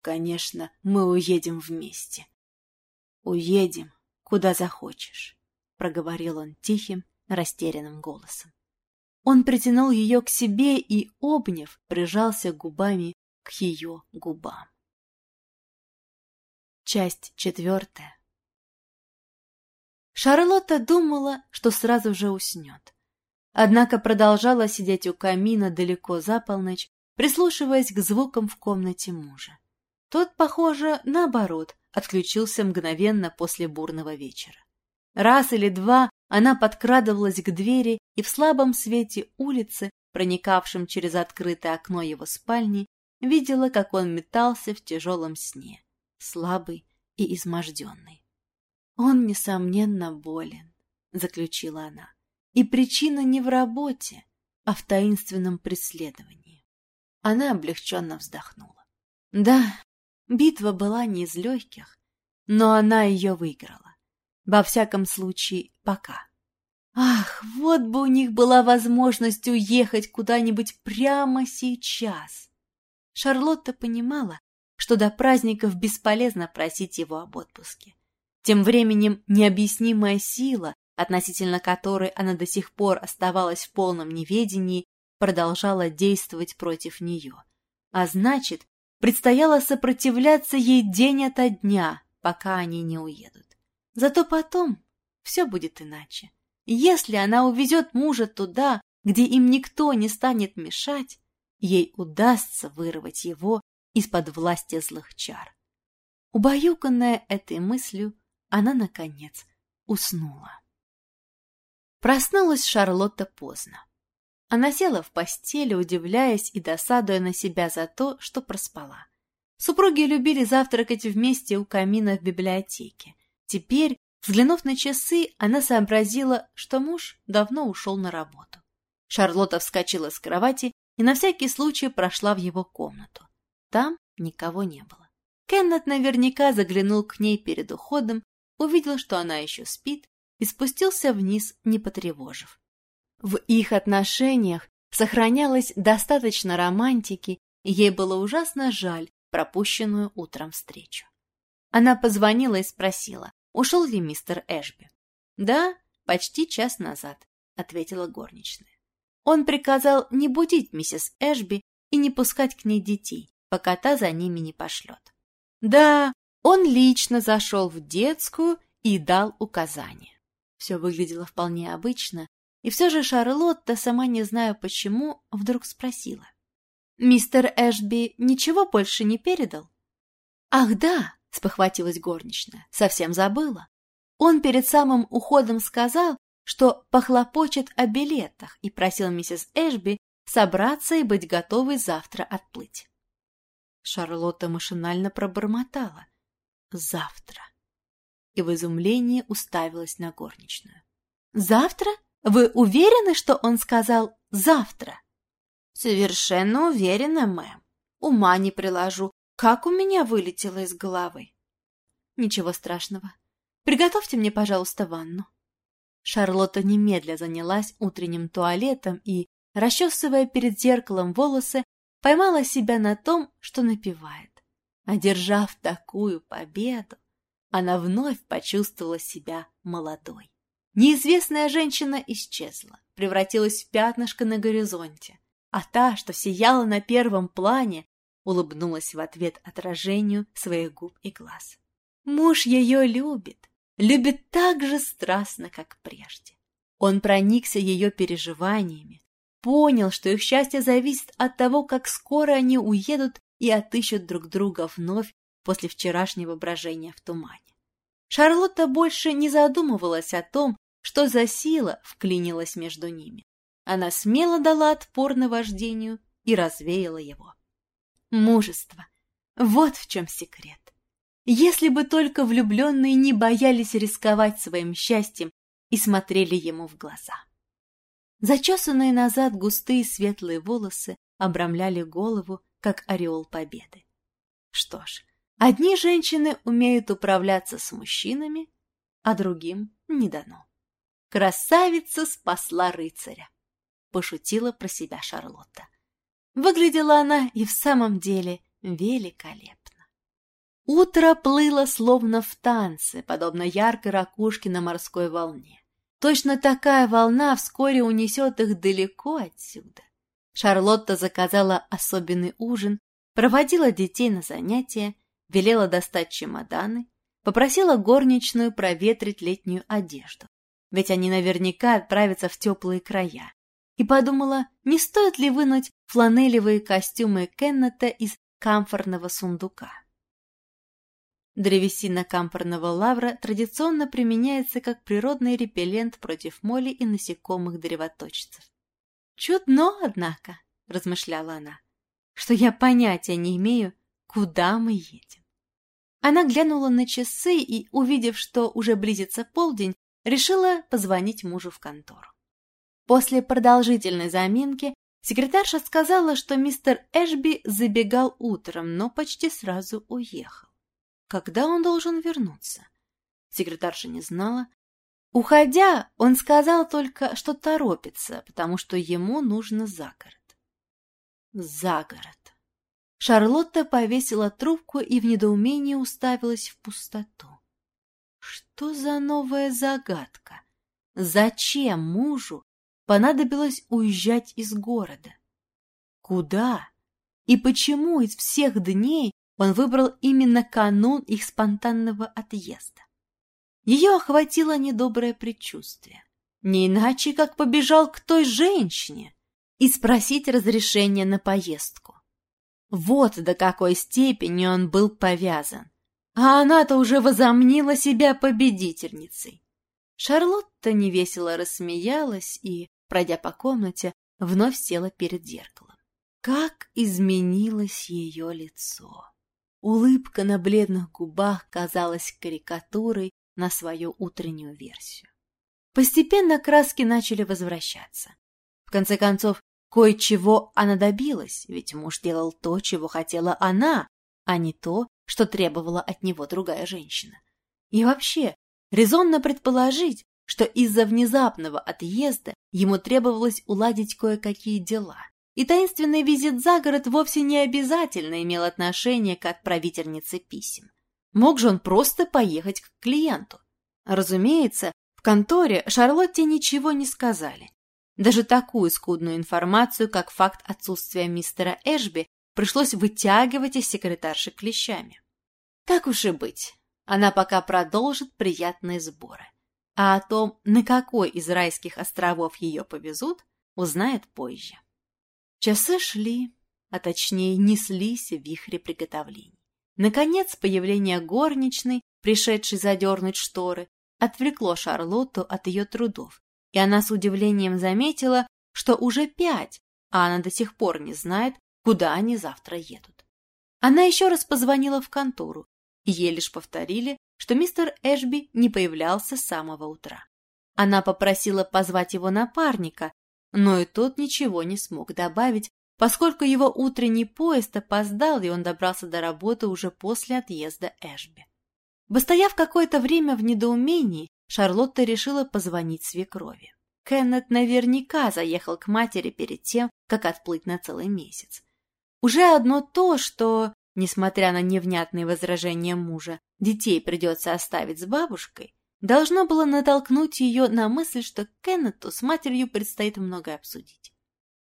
«Конечно, мы уедем вместе. Уедем, куда захочешь», — проговорил он тихим, растерянным голосом. Он притянул ее к себе и, обняв, прижался губами к ее губам. Часть четвертая. Шарлотта думала, что сразу же уснет. Однако продолжала сидеть у камина далеко за полночь, прислушиваясь к звукам в комнате мужа. Тот, похоже, наоборот, отключился мгновенно после бурного вечера. Раз или два она подкрадывалась к двери и в слабом свете улицы, проникавшем через открытое окно его спальни, видела, как он метался в тяжелом сне, слабый и изможденный. «Он, несомненно, болен», — заключила она. «И причина не в работе, а в таинственном преследовании». Она облегченно вздохнула. Да, битва была не из легких, но она ее выиграла. Во всяком случае, пока. Ах, вот бы у них была возможность уехать куда-нибудь прямо сейчас. Шарлотта понимала, что до праздников бесполезно просить его об отпуске. Тем временем необъяснимая сила, относительно которой она до сих пор оставалась в полном неведении, продолжала действовать против нее. А значит, предстояло сопротивляться ей день ото дня, пока они не уедут. Зато потом все будет иначе. Если она увезет мужа туда, где им никто не станет мешать, ей удастся вырвать его из-под власти злых чар. Убаюканная этой мыслью, она, наконец, уснула. Проснулась Шарлотта поздно. Она села в постели, удивляясь и досадуя на себя за то, что проспала. Супруги любили завтракать вместе у камина в библиотеке. Теперь, взглянув на часы, она сообразила, что муж давно ушел на работу. Шарлотта вскочила с кровати и на всякий случай прошла в его комнату. Там никого не было. Кеннет наверняка заглянул к ней перед уходом, увидел, что она еще спит, и спустился вниз, не потревожив. В их отношениях сохранялось достаточно романтики, ей было ужасно жаль пропущенную утром встречу. Она позвонила и спросила, ушел ли мистер Эшби. «Да, почти час назад», — ответила горничная. Он приказал не будить миссис Эшби и не пускать к ней детей, пока та за ними не пошлет. Да, он лично зашел в детскую и дал указания. Все выглядело вполне обычно, и все же Шарлотта, сама не знаю почему, вдруг спросила. «Мистер Эшби ничего больше не передал?» «Ах, да!» — спохватилась горничная. «Совсем забыла. Он перед самым уходом сказал, что похлопочет о билетах и просил миссис Эшби собраться и быть готовой завтра отплыть». Шарлотта машинально пробормотала. «Завтра» и в изумлении уставилась на горничную. «Завтра? Вы уверены, что он сказал «завтра»?» «Совершенно уверена, мэм. Ума не приложу, как у меня вылетело из головы. Ничего страшного. Приготовьте мне, пожалуйста, ванну. Шарлотта немедля занялась утренним туалетом и, расчесывая перед зеркалом волосы, поймала себя на том, что напевает. Одержав такую победу, она вновь почувствовала себя молодой. Неизвестная женщина исчезла, превратилась в пятнышко на горизонте, а та, что сияла на первом плане, улыбнулась в ответ отражению своих губ и глаз. Муж ее любит, любит так же страстно, как прежде. Он проникся ее переживаниями, понял, что их счастье зависит от того, как скоро они уедут и отыщут друг друга вновь после вчерашнего брожения в тумане. Шарлотта больше не задумывалась о том, что за сила вклинилась между ними. Она смело дала отпор на вождению и развеяла его. Мужество. Вот в чем секрет. Если бы только влюбленные не боялись рисковать своим счастьем и смотрели ему в глаза. Зачесанные назад густые светлые волосы обрамляли голову, как ореол победы. Что ж, одни женщины умеют управляться с мужчинами, а другим не дано. Красавица спасла рыцаря, пошутила про себя Шарлотта. Выглядела она и в самом деле великолепно. Утро плыло словно в танце, подобно яркой ракушке на морской волне. Точно такая волна вскоре унесет их далеко отсюда. Шарлотта заказала особенный ужин, проводила детей на занятия, велела достать чемоданы, попросила горничную проветрить летнюю одежду, ведь они наверняка отправятся в теплые края, и подумала, не стоит ли вынуть фланелевые костюмы Кеннета из камфорного сундука. Древесина камфорного лавра традиционно применяется как природный репеллент против моли и насекомых-древоточцев. «Чудно, однако», — размышляла она, — «что я понятия не имею, куда мы едем». Она глянула на часы и, увидев, что уже близится полдень, решила позвонить мужу в контору. После продолжительной заминки секретарша сказала, что мистер Эшби забегал утром, но почти сразу уехал. Когда он должен вернуться? Секретарша не знала. Уходя, он сказал только, что торопится, потому что ему нужно за город. За город. Шарлотта повесила трубку и в недоумении уставилась в пустоту. Что за новая загадка? Зачем мужу понадобилось уезжать из города? Куда? И почему из всех дней он выбрал именно канун их спонтанного отъезда. Ее охватило недоброе предчувствие. Не иначе, как побежал к той женщине и спросить разрешения на поездку. Вот до какой степени он был повязан. А она-то уже возомнила себя победительницей. Шарлотта невесело рассмеялась и, пройдя по комнате, вновь села перед зеркалом. Как изменилось ее лицо! Улыбка на бледных губах казалась карикатурой на свою утреннюю версию. Постепенно краски начали возвращаться. В конце концов, кое-чего она добилась, ведь муж делал то, чего хотела она, а не то, что требовала от него другая женщина. И вообще, резонно предположить, что из-за внезапного отъезда ему требовалось уладить кое-какие дела, и таинственный визит за город вовсе не обязательно имел отношение к отправительнице писем. Мог же он просто поехать к клиенту. Разумеется, в конторе Шарлотте ничего не сказали. Даже такую скудную информацию, как факт отсутствия мистера Эшби, пришлось вытягивать из секретарши клещами. Так уж и быть, она пока продолжит приятные сборы. А о том, на какой из райских островов ее повезут, узнает позже. Часы шли, а точнее неслись в вихре приготовлений. Наконец, появление горничной, пришедшей задернуть шторы, отвлекло Шарлотту от ее трудов, и она с удивлением заметила, что уже пять, а она до сих пор не знает, куда они завтра едут. Она еще раз позвонила в контору, ей лишь повторили, что мистер Эшби не появлялся с самого утра. Она попросила позвать его напарника, но и тот ничего не смог добавить, поскольку его утренний поезд опоздал, и он добрался до работы уже после отъезда Эшби. Постояв какое-то время в недоумении, Шарлотта решила позвонить свекрови. Кеннет наверняка заехал к матери перед тем, как отплыть на целый месяц. Уже одно то, что, несмотря на невнятные возражения мужа, детей придется оставить с бабушкой, должно было натолкнуть ее на мысль, что Кеннету с матерью предстоит многое обсудить.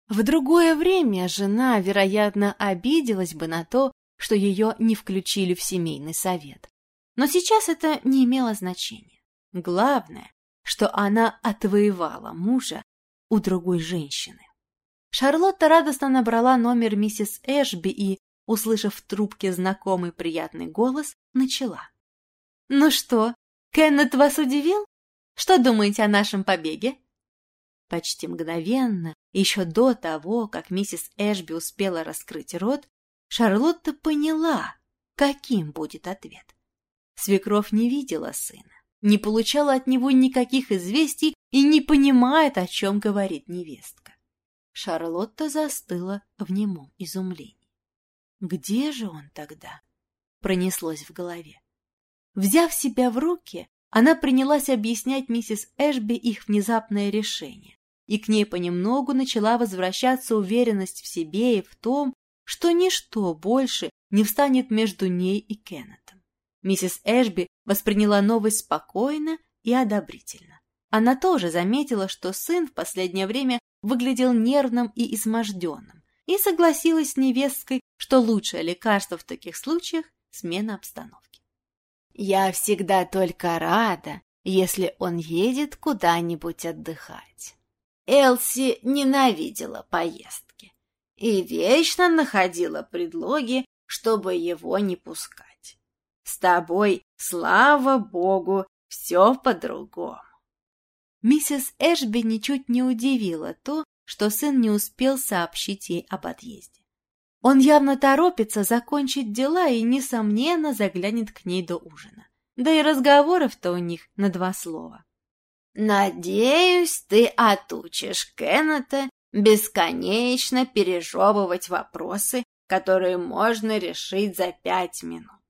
В другое время жена, вероятно, обиделась бы на то, что ее не включили в семейный совет. Но сейчас это не имело значения. Главное, что она отвоевала мужа у другой женщины. Шарлотта радостно набрала номер миссис Эшби и, услышав в трубке знакомый приятный голос, начала. «Ну что, Кеннет вас удивил? Что думаете о нашем побеге?» Почти мгновенно, еще до того, как миссис Эшби успела раскрыть рот, Шарлотта поняла, каким будет ответ. Свекровь не видела сына, не получала от него никаких известий и не понимает, о чем говорит невестка. Шарлотта застыла в немом изумлении. «Где же он тогда?» — пронеслось в голове. Взяв себя в руки, она принялась объяснять миссис Эшби их внезапное решение и к ней понемногу начала возвращаться уверенность в себе и в том, что ничто больше не встанет между ней и Кеннетом. Миссис Эшби восприняла новость спокойно и одобрительно. Она тоже заметила, что сын в последнее время выглядел нервным и изможденным, и согласилась с невесткой, что лучшее лекарство в таких случаях – смена обстановки. «Я всегда только рада, если он едет куда-нибудь отдыхать. Элси ненавидела поездки и вечно находила предлоги, чтобы его не пускать. С тобой, слава богу, все по-другому. Миссис Эшби ничуть не удивила то, что сын не успел сообщить ей об отъезде. Он явно торопится закончить дела и, несомненно, заглянет к ней до ужина. Да и разговоров-то у них на два слова. Надеюсь, ты отучишь Кеннета бесконечно пережевывать вопросы, которые можно решить за пять минут.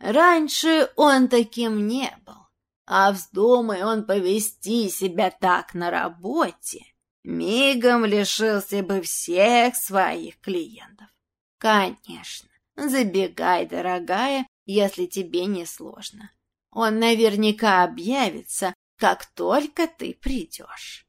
Раньше он таким не был, а вздумай он повести себя так на работе, мигом лишился бы всех своих клиентов. Конечно, забегай, дорогая, если тебе не сложно. Он наверняка объявится, как только ты придешь.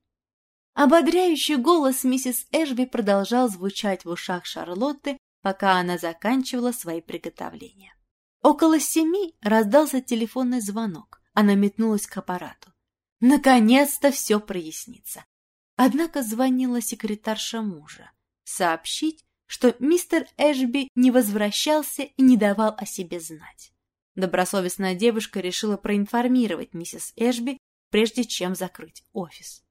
Ободряющий голос миссис Эшби продолжал звучать в ушах Шарлотты, пока она заканчивала свои приготовления. Около семи раздался телефонный звонок. Она метнулась к аппарату. Наконец-то все прояснится. Однако звонила секретарша мужа. Сообщить, что мистер Эшби не возвращался и не давал о себе знать. Добросовестная девушка решила проинформировать миссис Эшби прежде чем закрыть офис.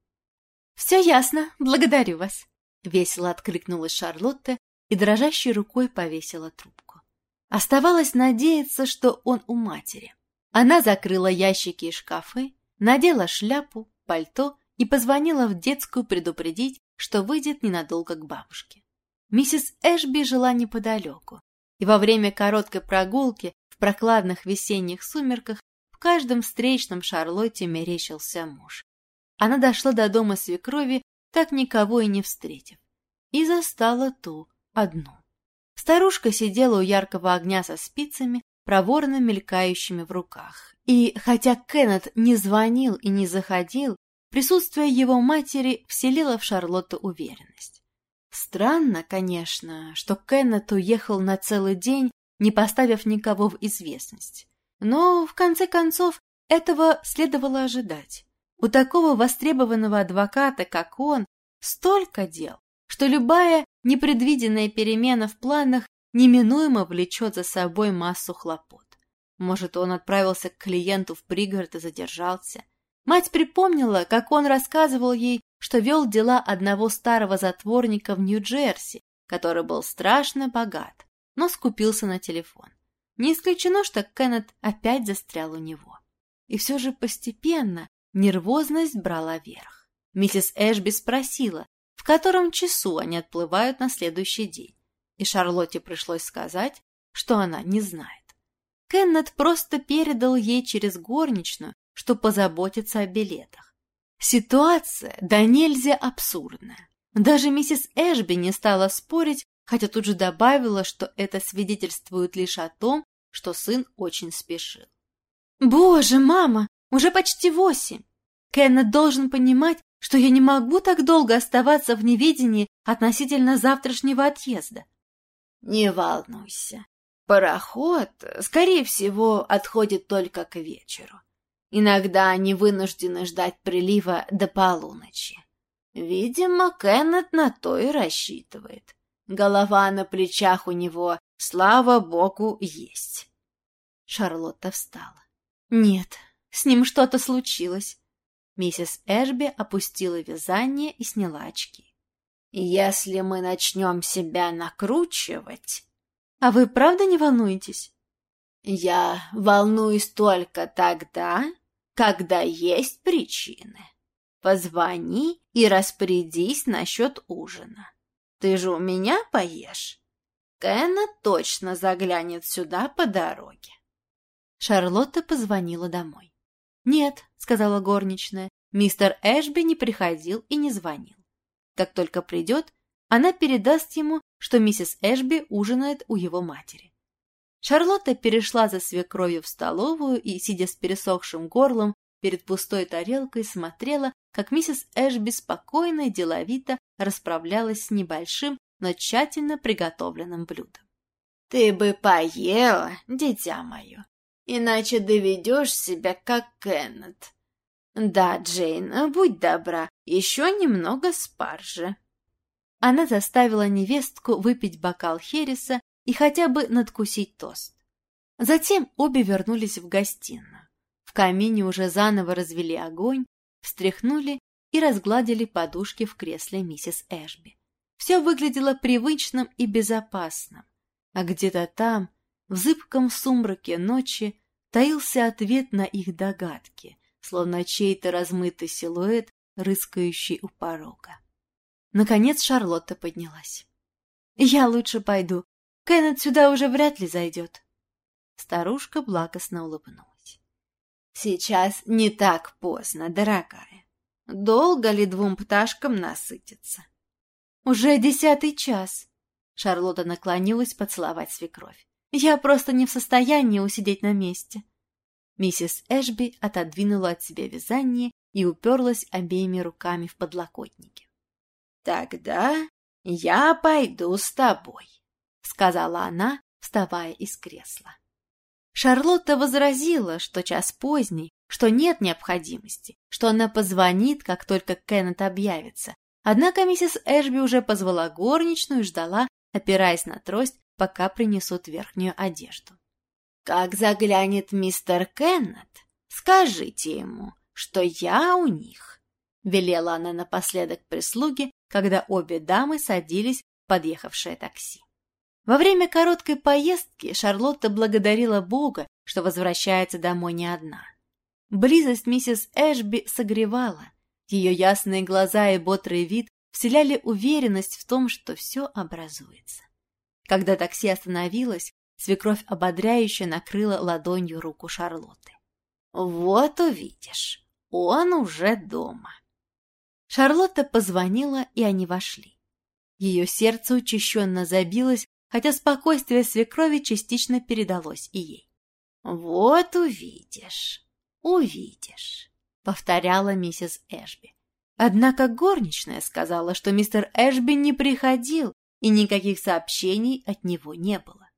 «Все ясно, благодарю вас», — весело откликнулась Шарлотта и дрожащей рукой повесила трубку. Оставалось надеяться, что он у матери. Она закрыла ящики и шкафы, надела шляпу, пальто и позвонила в детскую предупредить, что выйдет ненадолго к бабушке. Миссис Эшби жила неподалеку, и во время короткой прогулки в прохладных весенних сумерках каждом встречном Шарлотте мерещился муж. Она дошла до дома свекрови, так никого и не встретив, и застала ту одну. Старушка сидела у яркого огня со спицами, проворно мелькающими в руках. И хотя Кеннет не звонил и не заходил, присутствие его матери вселило в Шарлотту уверенность. Странно, конечно, что Кеннет уехал на целый день, не поставив никого в известность. Но, в конце концов, этого следовало ожидать. У такого востребованного адвоката, как он, столько дел, что любая непредвиденная перемена в планах неминуемо влечет за собой массу хлопот. Может, он отправился к клиенту в пригород и задержался. Мать припомнила, как он рассказывал ей, что вел дела одного старого затворника в Нью-Джерси, который был страшно богат, но скупился на телефон. Не исключено, что Кеннет опять застрял у него. И все же постепенно нервозность брала верх. Миссис Эшби спросила, в котором часу они отплывают на следующий день, и Шарлотте пришлось сказать, что она не знает. Кеннет просто передал ей через горничную, что позаботится о билетах. Ситуация да нельзя абсурдная. Даже миссис Эшби не стала спорить, хотя тут же добавила, что это свидетельствует лишь о том, что сын очень спешил. «Боже, мама, уже почти восемь! Кеннет должен понимать, что я не могу так долго оставаться в неведении относительно завтрашнего отъезда». «Не волнуйся. Пароход, скорее всего, отходит только к вечеру. Иногда они вынуждены ждать прилива до полуночи. Видимо, Кеннет на то и рассчитывает. Голова на плечах у него Слава богу, есть. Шарлотта встала. Нет, с ним что-то случилось. Миссис Эшби опустила вязание и сняла очки. «Если мы начнем себя накручивать...» «А вы правда не волнуетесь?» «Я волнуюсь только тогда, когда есть причины. Позвони и распорядись насчет ужина. Ты же у меня поешь. Кенна точно заглянет сюда по дороге». Шарлотта позвонила домой. «Нет», — сказала горничная, — «мистер Эшби не приходил и не звонил. Как только придет, она передаст ему, что миссис Эшби ужинает у его матери». Шарлотта перешла за свекровью в столовую и, сидя с пересохшим горлом, перед пустой тарелкой смотрела, как миссис Эшби спокойно и деловито расправлялась с небольшим, но тщательно приготовленным блюдом. «Ты бы поела, дитя мое, иначе доведешь себя как Кеннет. Да, Джейн, будь добра, еще немного спаржи. Она заставила невестку выпить бокал хереса и хотя бы надкусить тост. Затем обе вернулись в гостиную. В камине уже заново развели огонь, встряхнули и разгладили подушки в кресле миссис Эшби. Все выглядело привычным и безопасным, а где-то там, в зыбком сумраке ночи, таился ответ на их догадки, словно чей-то размытый силуэт, рыскающий у порога. Наконец Шарлотта поднялась. «Я лучше пойду. Кеннет сюда уже вряд ли зайдет». Старушка благостно улыбнулась. «Сейчас не так поздно, дорогая. Долго ли двум пташкам насытиться?» «Уже десятый час». Шарлотта наклонилась поцеловать свекровь. Я просто не в состоянии усидеть на месте. Миссис Эшби отодвинула от себя вязание и уперлась обеими руками в подлокотники. «Тогда я пойду с тобой», — сказала она, вставая из кресла. Шарлотта возразила, что час поздний, что нет необходимости, что она позвонит, как только Кеннет объявится. Однако миссис Эшби уже позвала горничную и ждала, опираясь на трость, пока принесут верхнюю одежду. «Как заглянет мистер Кеннет, скажите ему, что я у них», — велела она напоследок прислуге, когда обе дамы садились в подъехавшее такси. Во время короткой поездки Шарлотта благодарила Бога, что возвращается домой не одна. Близость миссис Эшби согревала. Ее ясные глаза и бодрый вид вселяли уверенность в том, что все образуется. Когда такси остановилось, свекровь ободряюще накрыла ладонью руку Шарлотты. «Вот увидишь, он уже дома». Шарлотта позвонила, и они вошли. Ее сердце учащенно забилось, хотя спокойствие свекрови частично передалось и ей. «Вот увидишь, увидишь», — повторяла миссис Эшби. Однако горничная сказала, что мистер Эшби не приходил, и никаких сообщений от него не было.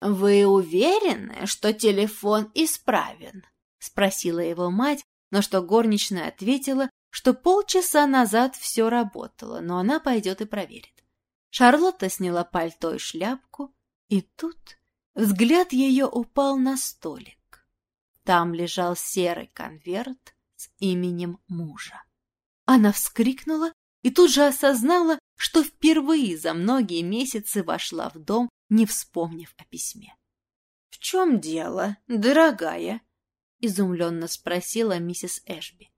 «Вы уверены, что телефон исправен?» — спросила его мать, но что горничная ответила, что полчаса назад все работало, но она пойдет и проверит. Шарлотта сняла пальто и шляпку, и тут взгляд ее упал на столик. Там лежал серый конверт с именем мужа. Она вскрикнула и тут же осознала, что впервые за многие месяцы вошла в дом, не вспомнив о письме. — В чем дело, дорогая? — изумленно спросила миссис Эшби.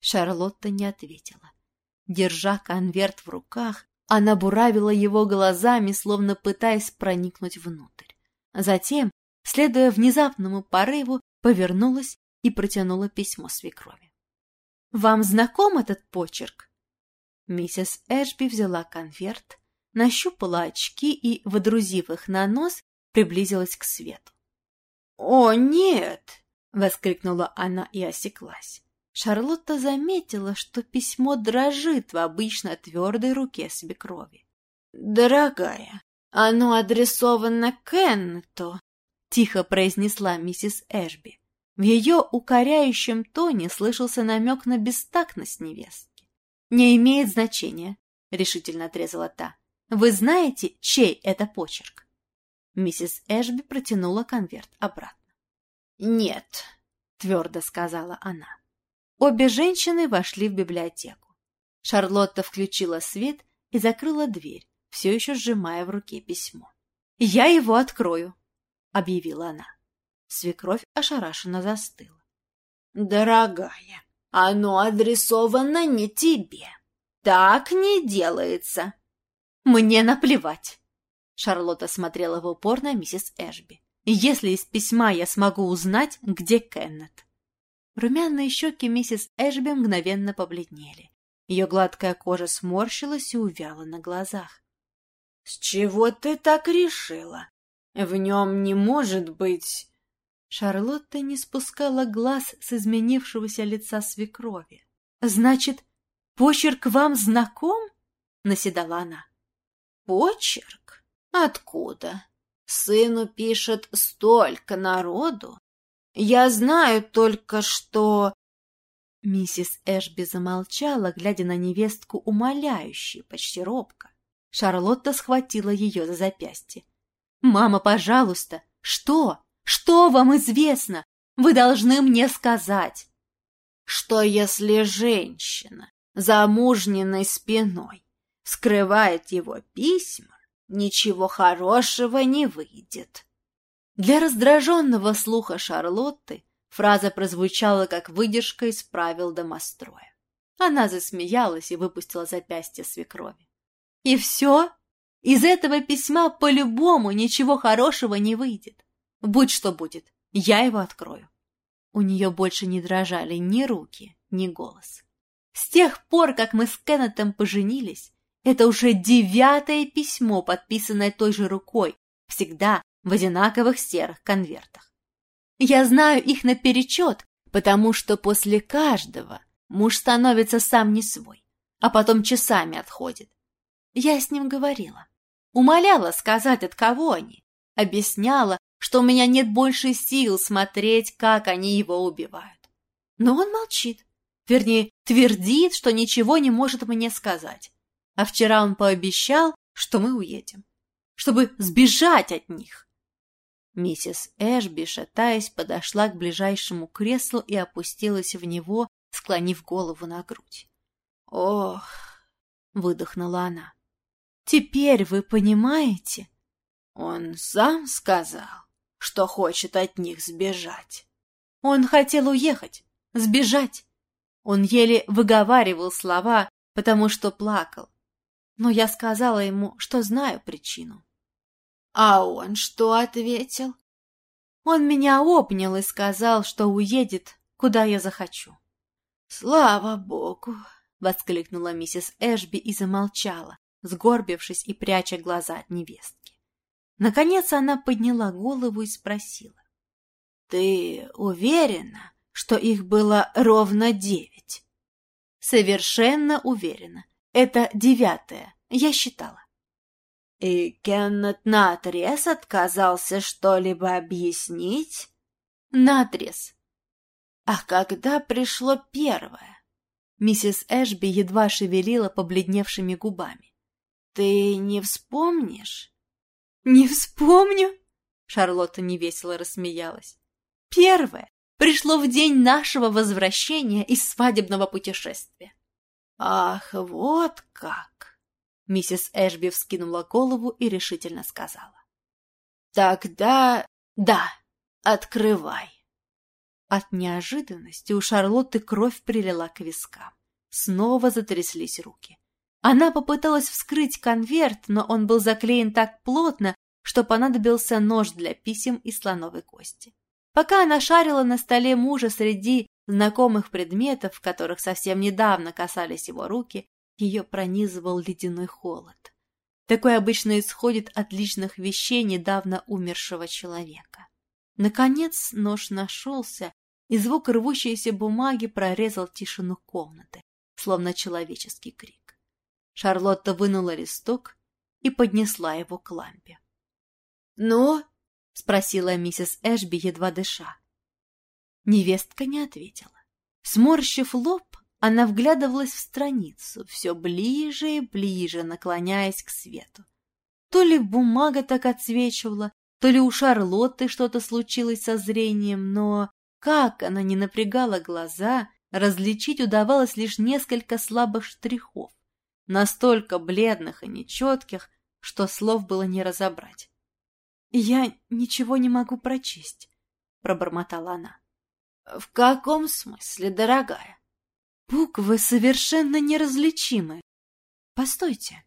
Шарлотта не ответила. Держа конверт в руках, она буравила его глазами, словно пытаясь проникнуть внутрь. Затем, следуя внезапному порыву, повернулась и протянула письмо свекрови. — Вам знаком этот почерк? Миссис Эшби взяла конверт, нащупала очки и, водрузив их на нос, приблизилась к свету. «О, нет!» — воскликнула она и осеклась. Шарлотта заметила, что письмо дрожит в обычно твердой руке свекрови. «Дорогая, оно адресовано Кеннету», — тихо произнесла миссис Эшби. В ее укоряющем тоне слышался намек на бестактность невест. «Не имеет значения», — решительно отрезала та. «Вы знаете, чей это почерк?» Миссис Эшби протянула конверт обратно. «Нет», — твердо сказала она. Обе женщины вошли в библиотеку. Шарлотта включила свет и закрыла дверь, все еще сжимая в руке письмо. «Я его открою», — объявила она. Свекровь ошарашенно застыла. «Дорогая, оно адресовано не тебе. Так не делается». «Мне наплевать!» Шарлотта смотрела в упор на миссис Эшби. «Если из письма я смогу узнать, где Кеннет». Румяные щеки миссис Эшби мгновенно побледнели. Ее гладкая кожа сморщилась и увяла на глазах. — С чего ты так решила? В нем не может быть... Шарлотта не спускала глаз с изменившегося лица свекрови. — Значит, почерк вам знаком? — наседала она. — Почерк? Откуда? Сыну пишет столько народу. Я знаю только, что... Миссис Эшби замолчала, глядя на невестку умоляюще, почти робко. Шарлотта схватила ее за запястье. «Мама, пожалуйста! Что? Что вам известно? Вы должны мне сказать!» «Что если женщина, замужненной спиной, скрывает его письма, ничего хорошего не выйдет?» Для раздраженного слуха Шарлотты фраза прозвучала как выдержка из правил домостроя. Она засмеялась и выпустила запястье свекрови. «И все? Из этого письма по-любому ничего хорошего не выйдет. Будь что будет, я его открою». У нее больше не дрожали ни руки, ни голос. С тех пор, как мы с Кеннетом поженились, это уже девятое письмо, подписанное той же рукой, всегда в одинаковых серых конвертах. Я знаю их наперечет, потому что после каждого муж становится сам не свой, а потом часами отходит. Я с ним говорила, умоляла сказать, от кого они, объясняла, что у меня нет больше сил смотреть, как они его убивают. Но он молчит, вернее, твердит, что ничего не может мне сказать. А вчера он пообещал, что мы уедем, чтобы сбежать от них. Миссис Эшби, шатаясь, подошла к ближайшему креслу и опустилась в него, склонив голову на грудь. «Ох!» — выдохнула она. «Теперь вы понимаете?» Он сам сказал, что хочет от них сбежать. Он хотел уехать, сбежать. Он еле выговаривал слова, потому что плакал. Но я сказала ему, что знаю причину. А он что ответил? Он меня обнял и сказал, что уедет, куда я захочу. «Слава богу!» — воскликнула миссис Эшби и замолчала, сгорбившись и пряча глаза от невестки. Наконец она подняла голову и спросила. «Ты уверена, что их было ровно девять?» «Совершенно уверена. Это девятое, я считала». И Кеннет наотрез отказался что-либо объяснить? Наотрез. А когда пришло первое? Миссис Эшби едва шевелила побледневшими губами. Ты не вспомнишь? Не вспомню? Шарлотта невесело рассмеялась. Первое пришло в день нашего возвращения из свадебного путешествия. Ах, вот как! Миссис Эшби вскинула голову и решительно сказала. «Тогда да, открывай». От неожиданности у Шарлотты кровь прилила к вискам. Снова затряслись руки. Она попыталась вскрыть конверт, но он был заклеен так плотно, что понадобился нож для писем и слоновой кости. Пока она шарила на столе мужа среди знакомых предметов, которых совсем недавно касались его руки, ее пронизывал ледяной холод. Такой обычно исходит от личных вещей недавно умершего человека. Наконец нож нашелся, и звук рвущейся бумаги прорезал тишину комнаты, словно человеческий крик. Шарлотта вынула листок и поднесла его к лампе. «Ну?» — спросила миссис Эшби, едва дыша. Невестка не ответила. Сморщив лоб, она вглядывалась в страницу, все ближе и ближе, наклоняясь к свету. То ли бумага так отсвечивала, то ли у Шарлотты что-то случилось со зрением, но как она не напрягала глаза, различить удавалось лишь несколько слабых штрихов, настолько бледных и нечетких, что слов было не разобрать. «Я ничего не могу прочесть», — пробормотала она. «В каком смысле, дорогая?» «Буквы совершенно неразличимы. Постойте».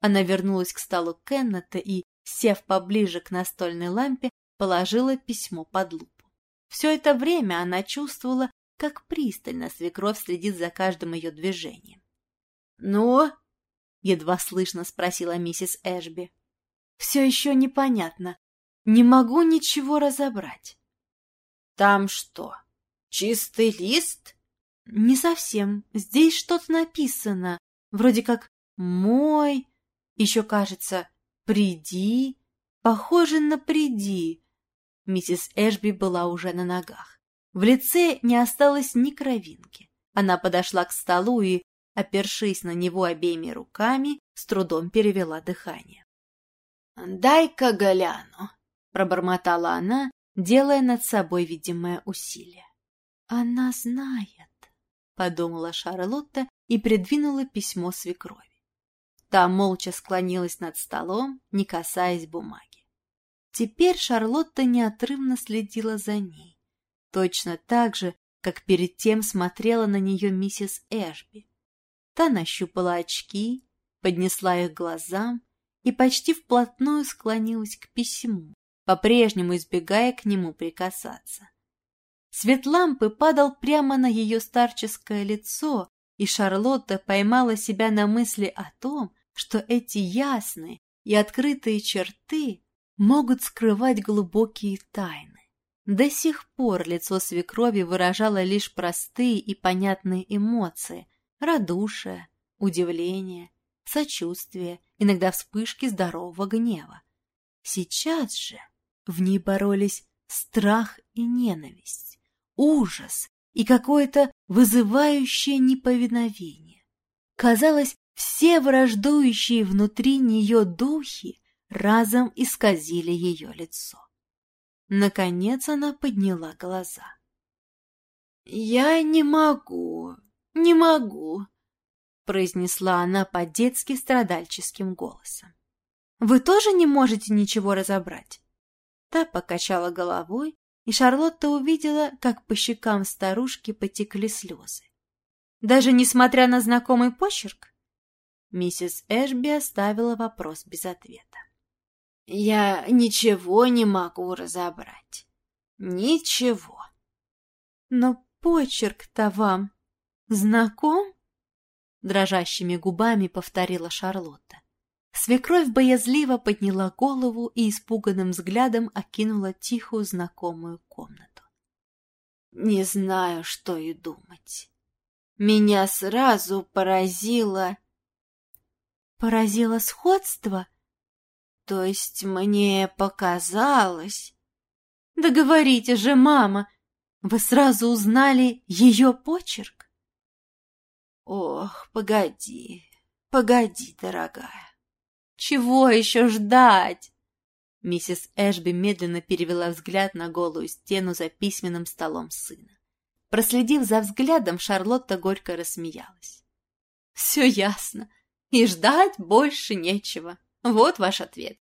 Она вернулась к столу Кеннета и, сев поближе к настольной лампе, положила письмо под лупу. Все это время она чувствовала, как пристально свекровь следит за каждым ее движением. «Ну?» — едва слышно спросила миссис Эшби. «Все еще непонятно. Не могу ничего разобрать». «Там что, чистый лист?» «Не совсем. Здесь что-то написано. Вроде как «мой», еще, кажется, «приди». Похоже на «приди». Миссис Эшби была уже на ногах. В лице не осталось ни кровинки. Она подошла к столу и, опершись на него обеими руками, с трудом перевела дыхание. «Дай-ка гляну», — пробормотала она, делая над собой видимое усилие. «Она знает», — подумала Шарлотта и придвинула письмо свекрови. Та молча склонилась над столом, не касаясь бумаги. Теперь Шарлотта неотрывно следила за ней, точно так же, как перед тем смотрела на нее миссис Эшби. Та нащупала очки, поднесла их глазам и почти вплотную склонилась к письму, по-прежнему избегая к нему прикасаться. Свет лампы падал прямо на ее старческое лицо, и Шарлотта поймала себя на мысли о том, что эти ясные и открытые черты могут скрывать глубокие тайны. До сих пор лицо свекрови выражало лишь простые и понятные эмоции – радушие, удивление, сочувствие, иногда вспышки здорового гнева. Сейчас же в ней боролись страх и ненависть, ужас и какое-то вызывающее неповиновение. Казалось, все враждующие внутри нее духи разом исказили ее лицо. Наконец она подняла глаза. «Я не могу, не могу», — произнесла она по-детски страдальческим голосом. «Вы тоже не можете ничего разобрать?» Та покачала головой, и Шарлотта увидела, как по щекам старушки потекли слезы. «Даже несмотря на знакомый почерк?» Миссис Эшби оставила вопрос без ответа. Я ничего не могу разобрать. Ничего. Но почерк-то вам знаком? Дрожащими губами повторила Шарлотта. Свекровь боязливо подняла голову и испуганным взглядом окинула тихую знакомую комнату. Не знаю, что и думать. Меня сразу поразило... Поразило сходство? То есть мне показалось... Да говорите же, мама, вы сразу узнали ее почерк? Ох, погоди, погоди, дорогая. Чего еще ждать? Миссис Эшби медленно перевела взгляд на голую стену за письменным столом сына. Проследив за взглядом, Шарлотта горько рассмеялась. «Все ясно, и ждать больше нечего. Вот ваш ответ.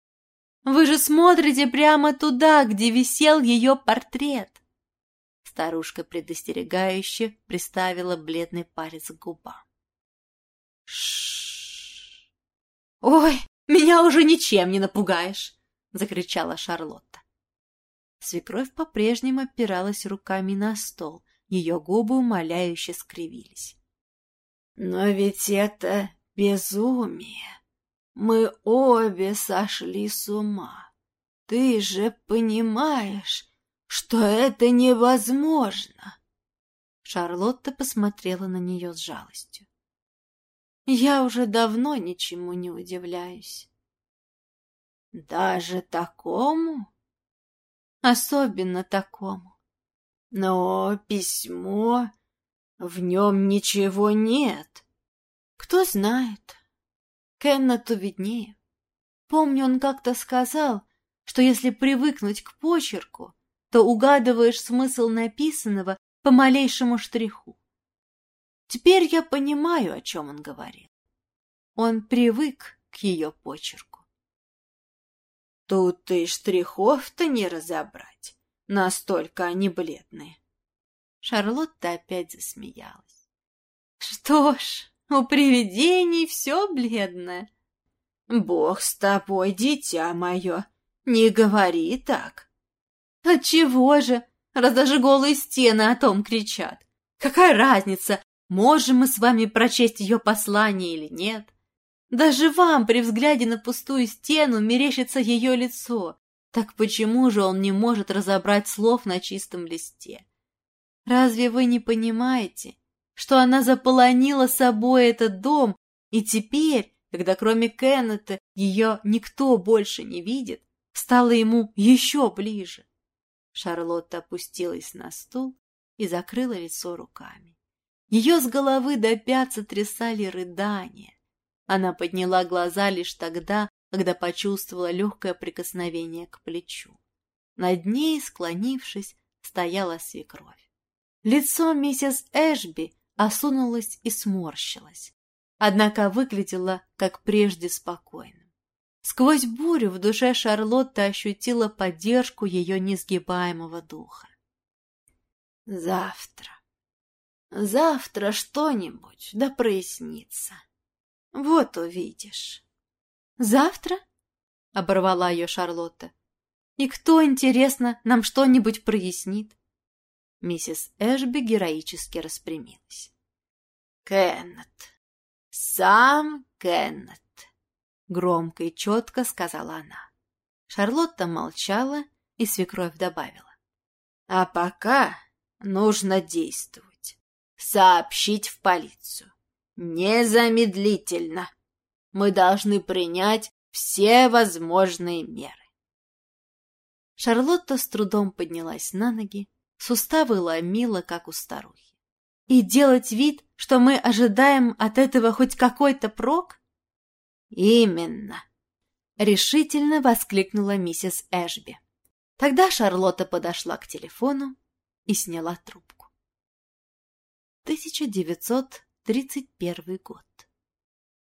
Вы же смотрите прямо туда, где висел ее портрет. Старушка предостерегающе приставила бледный палец к губам. Шш. Ой, меня уже ничем не напугаешь, закричала Шарлотта. Свекровь по-прежнему опиралась руками на стол, ее губы умоляюще скривились. Но ведь это безумие, мы обе сошли с ума. Ты же понимаешь, что это невозможно. Шарлотта посмотрела на нее с жалостью. Я уже давно ничему не удивляюсь. Даже такому? Особенно такому. Но письмо, в нем ничего нет. Кто знает, Кеннету виднее. Помню, он как-то сказал, что если привыкнуть к почерку, то угадываешь смысл написанного по малейшему штриху. Теперь я понимаю, о чем он говорил. Он привык к ее почерку. Тут и штрихов-то не разобрать, настолько они бледные. Шарлотта опять засмеялась. Что ж, у привидений все бледное. Бог с тобой, дитя мое, не говори так. Отчего же, раз даже голые стены о том кричат? Какая разница, можем мы с вами прочесть ее послание или нет? Даже вам при взгляде на пустую стену мерещится ее лицо. Так почему же он не может разобрать слов на чистом листе? Разве вы не понимаете, что она заполонила собой этот дом, и теперь, когда кроме Кеннета ее никто больше не видит, стала ему еще ближе? Шарлотта опустилась на стул и закрыла лицо руками. Ее с головы до пят сотрясали рыдания. Она подняла глаза лишь тогда, когда почувствовала легкое прикосновение к плечу. Над ней, склонившись, стояла свекровь. Лицо миссис Эшби осунулось и сморщилось, однако выглядело, как прежде, спокойным. Сквозь бурю в душе Шарлотта ощутила поддержку ее несгибаемого духа. «Завтра, завтра что-нибудь да прояснится», вот увидишь. Завтра? Оборвала ее Шарлотта. И кто, интересно, нам что-нибудь прояснит? Миссис Эшби героически распрямилась. Кеннет. Сам Кеннет. Громко и четко сказала она. Шарлотта молчала, и свекровь добавила. А пока нужно действовать. Сообщить в полицию. Незамедлительно. Мы должны принять все возможные меры. Шарлотта с трудом поднялась на ноги, суставы ломила, как у старухи. И делать вид, что мы ожидаем от этого хоть какой-то прок? Именно, решительно воскликнула миссис Эшби. Тогда Шарлотта подошла к телефону и сняла трубку. 1900 31 год.